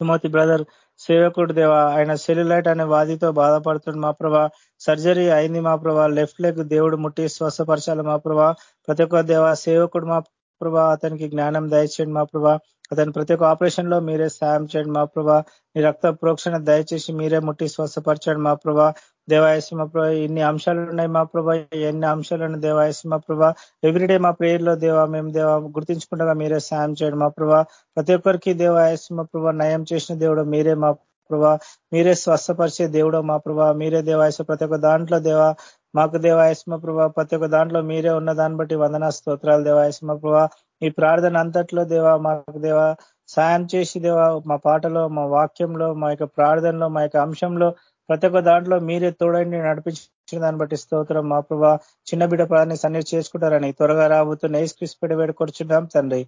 సుమతి బ్రదర్ సేవకుడు దేవా ఆయన సెల్యులైట్ అనే వాదితో బాధపడుతుంది మా ప్రభా. సర్జరీ అయింది మా ప్రభా. లెఫ్ట్ లెగ్ దేవుడు ముట్టి స్వస్థపరచాలి మా ప్రభా. ప్రతి ఒక్క దేవ సేవకుడు మా ప్రభా అతనికి జ్ఞానం దయచేయండి మా ప్రభా. అతని ప్రతి ఒక్క ఆపరేషన్లో మీరే సాయం చేయండి మా ప్రభా. మీ రక్త ప్రోక్షణ దయచేసి మీరే ముట్టి స్వస్థపరచండి మా ప్రభా. దేవాయసు మా ప్రభా ఇన్ని అంశాలు ఉన్నాయి మా ప్రభా. ఎన్ని అంశాలను దేవాయసు మా ప్రభా. ఎవ్రీడే మా ప్రేయర్లో దేవా మేము దేవా గుర్తించుకుంటా మీరే సాయం చేయండి మా ప్రభా. ప్రతి ఒక్కరికి దేవాయసు మా ప్రభా నయం చేసిన దేవుడు మీరే మా ప్రభా. మీరే స్వస్థపరిచే దేవుడు మా ప్రభా. మీరే దేవాయసు ప్రతి ఒక్క దాంట్లో దేవా. మాకు దేవాయస్మ ప్రభా ప్రతి ఒక్క దాంట్లో మీరే ఉన్న దాన్ని బట్టి వందన స్తోత్రాలు దేవాయస్మ ప్రభా. ఈ ప్రార్థన అంతట్లో దేవా మాకు దేవా సాయం చేసి దేవా మా పాటలో మా వాక్యంలో మా యొక్క ప్రార్థనలో మా యొక్క అంశంలో ప్రతి ఒక్క దాంట్లో మీరే తోడండి నడిపించిన దాన్ని బట్టి స్తోత్రం మా ప్రభా. చిన్న బిడ్డ ప్రార్థన సన్నిధి చేసుకుంటారని త్వరగా రాబోతున్న ఏసు క్రీస్తు పెడి వేడుకొచ్చున్నాం తండ్రి.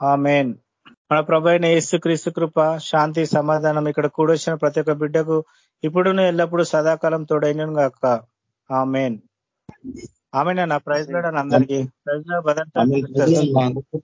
ఆ మెయిన్ మన ప్రభైన ఏసు క్రీస్తు కృప శాంతి సమాధానం ఇక్కడ కూడొచ్చిన ప్రతి ఒక్క బిడ్డకు ఇప్పుడును ఎల్లప్పుడూ సదాకాలం తోడైన గాక. ఆ మెయిన్ ఆమె నా ప్రైజ్లో అందరికీ. ప్రైజ్లో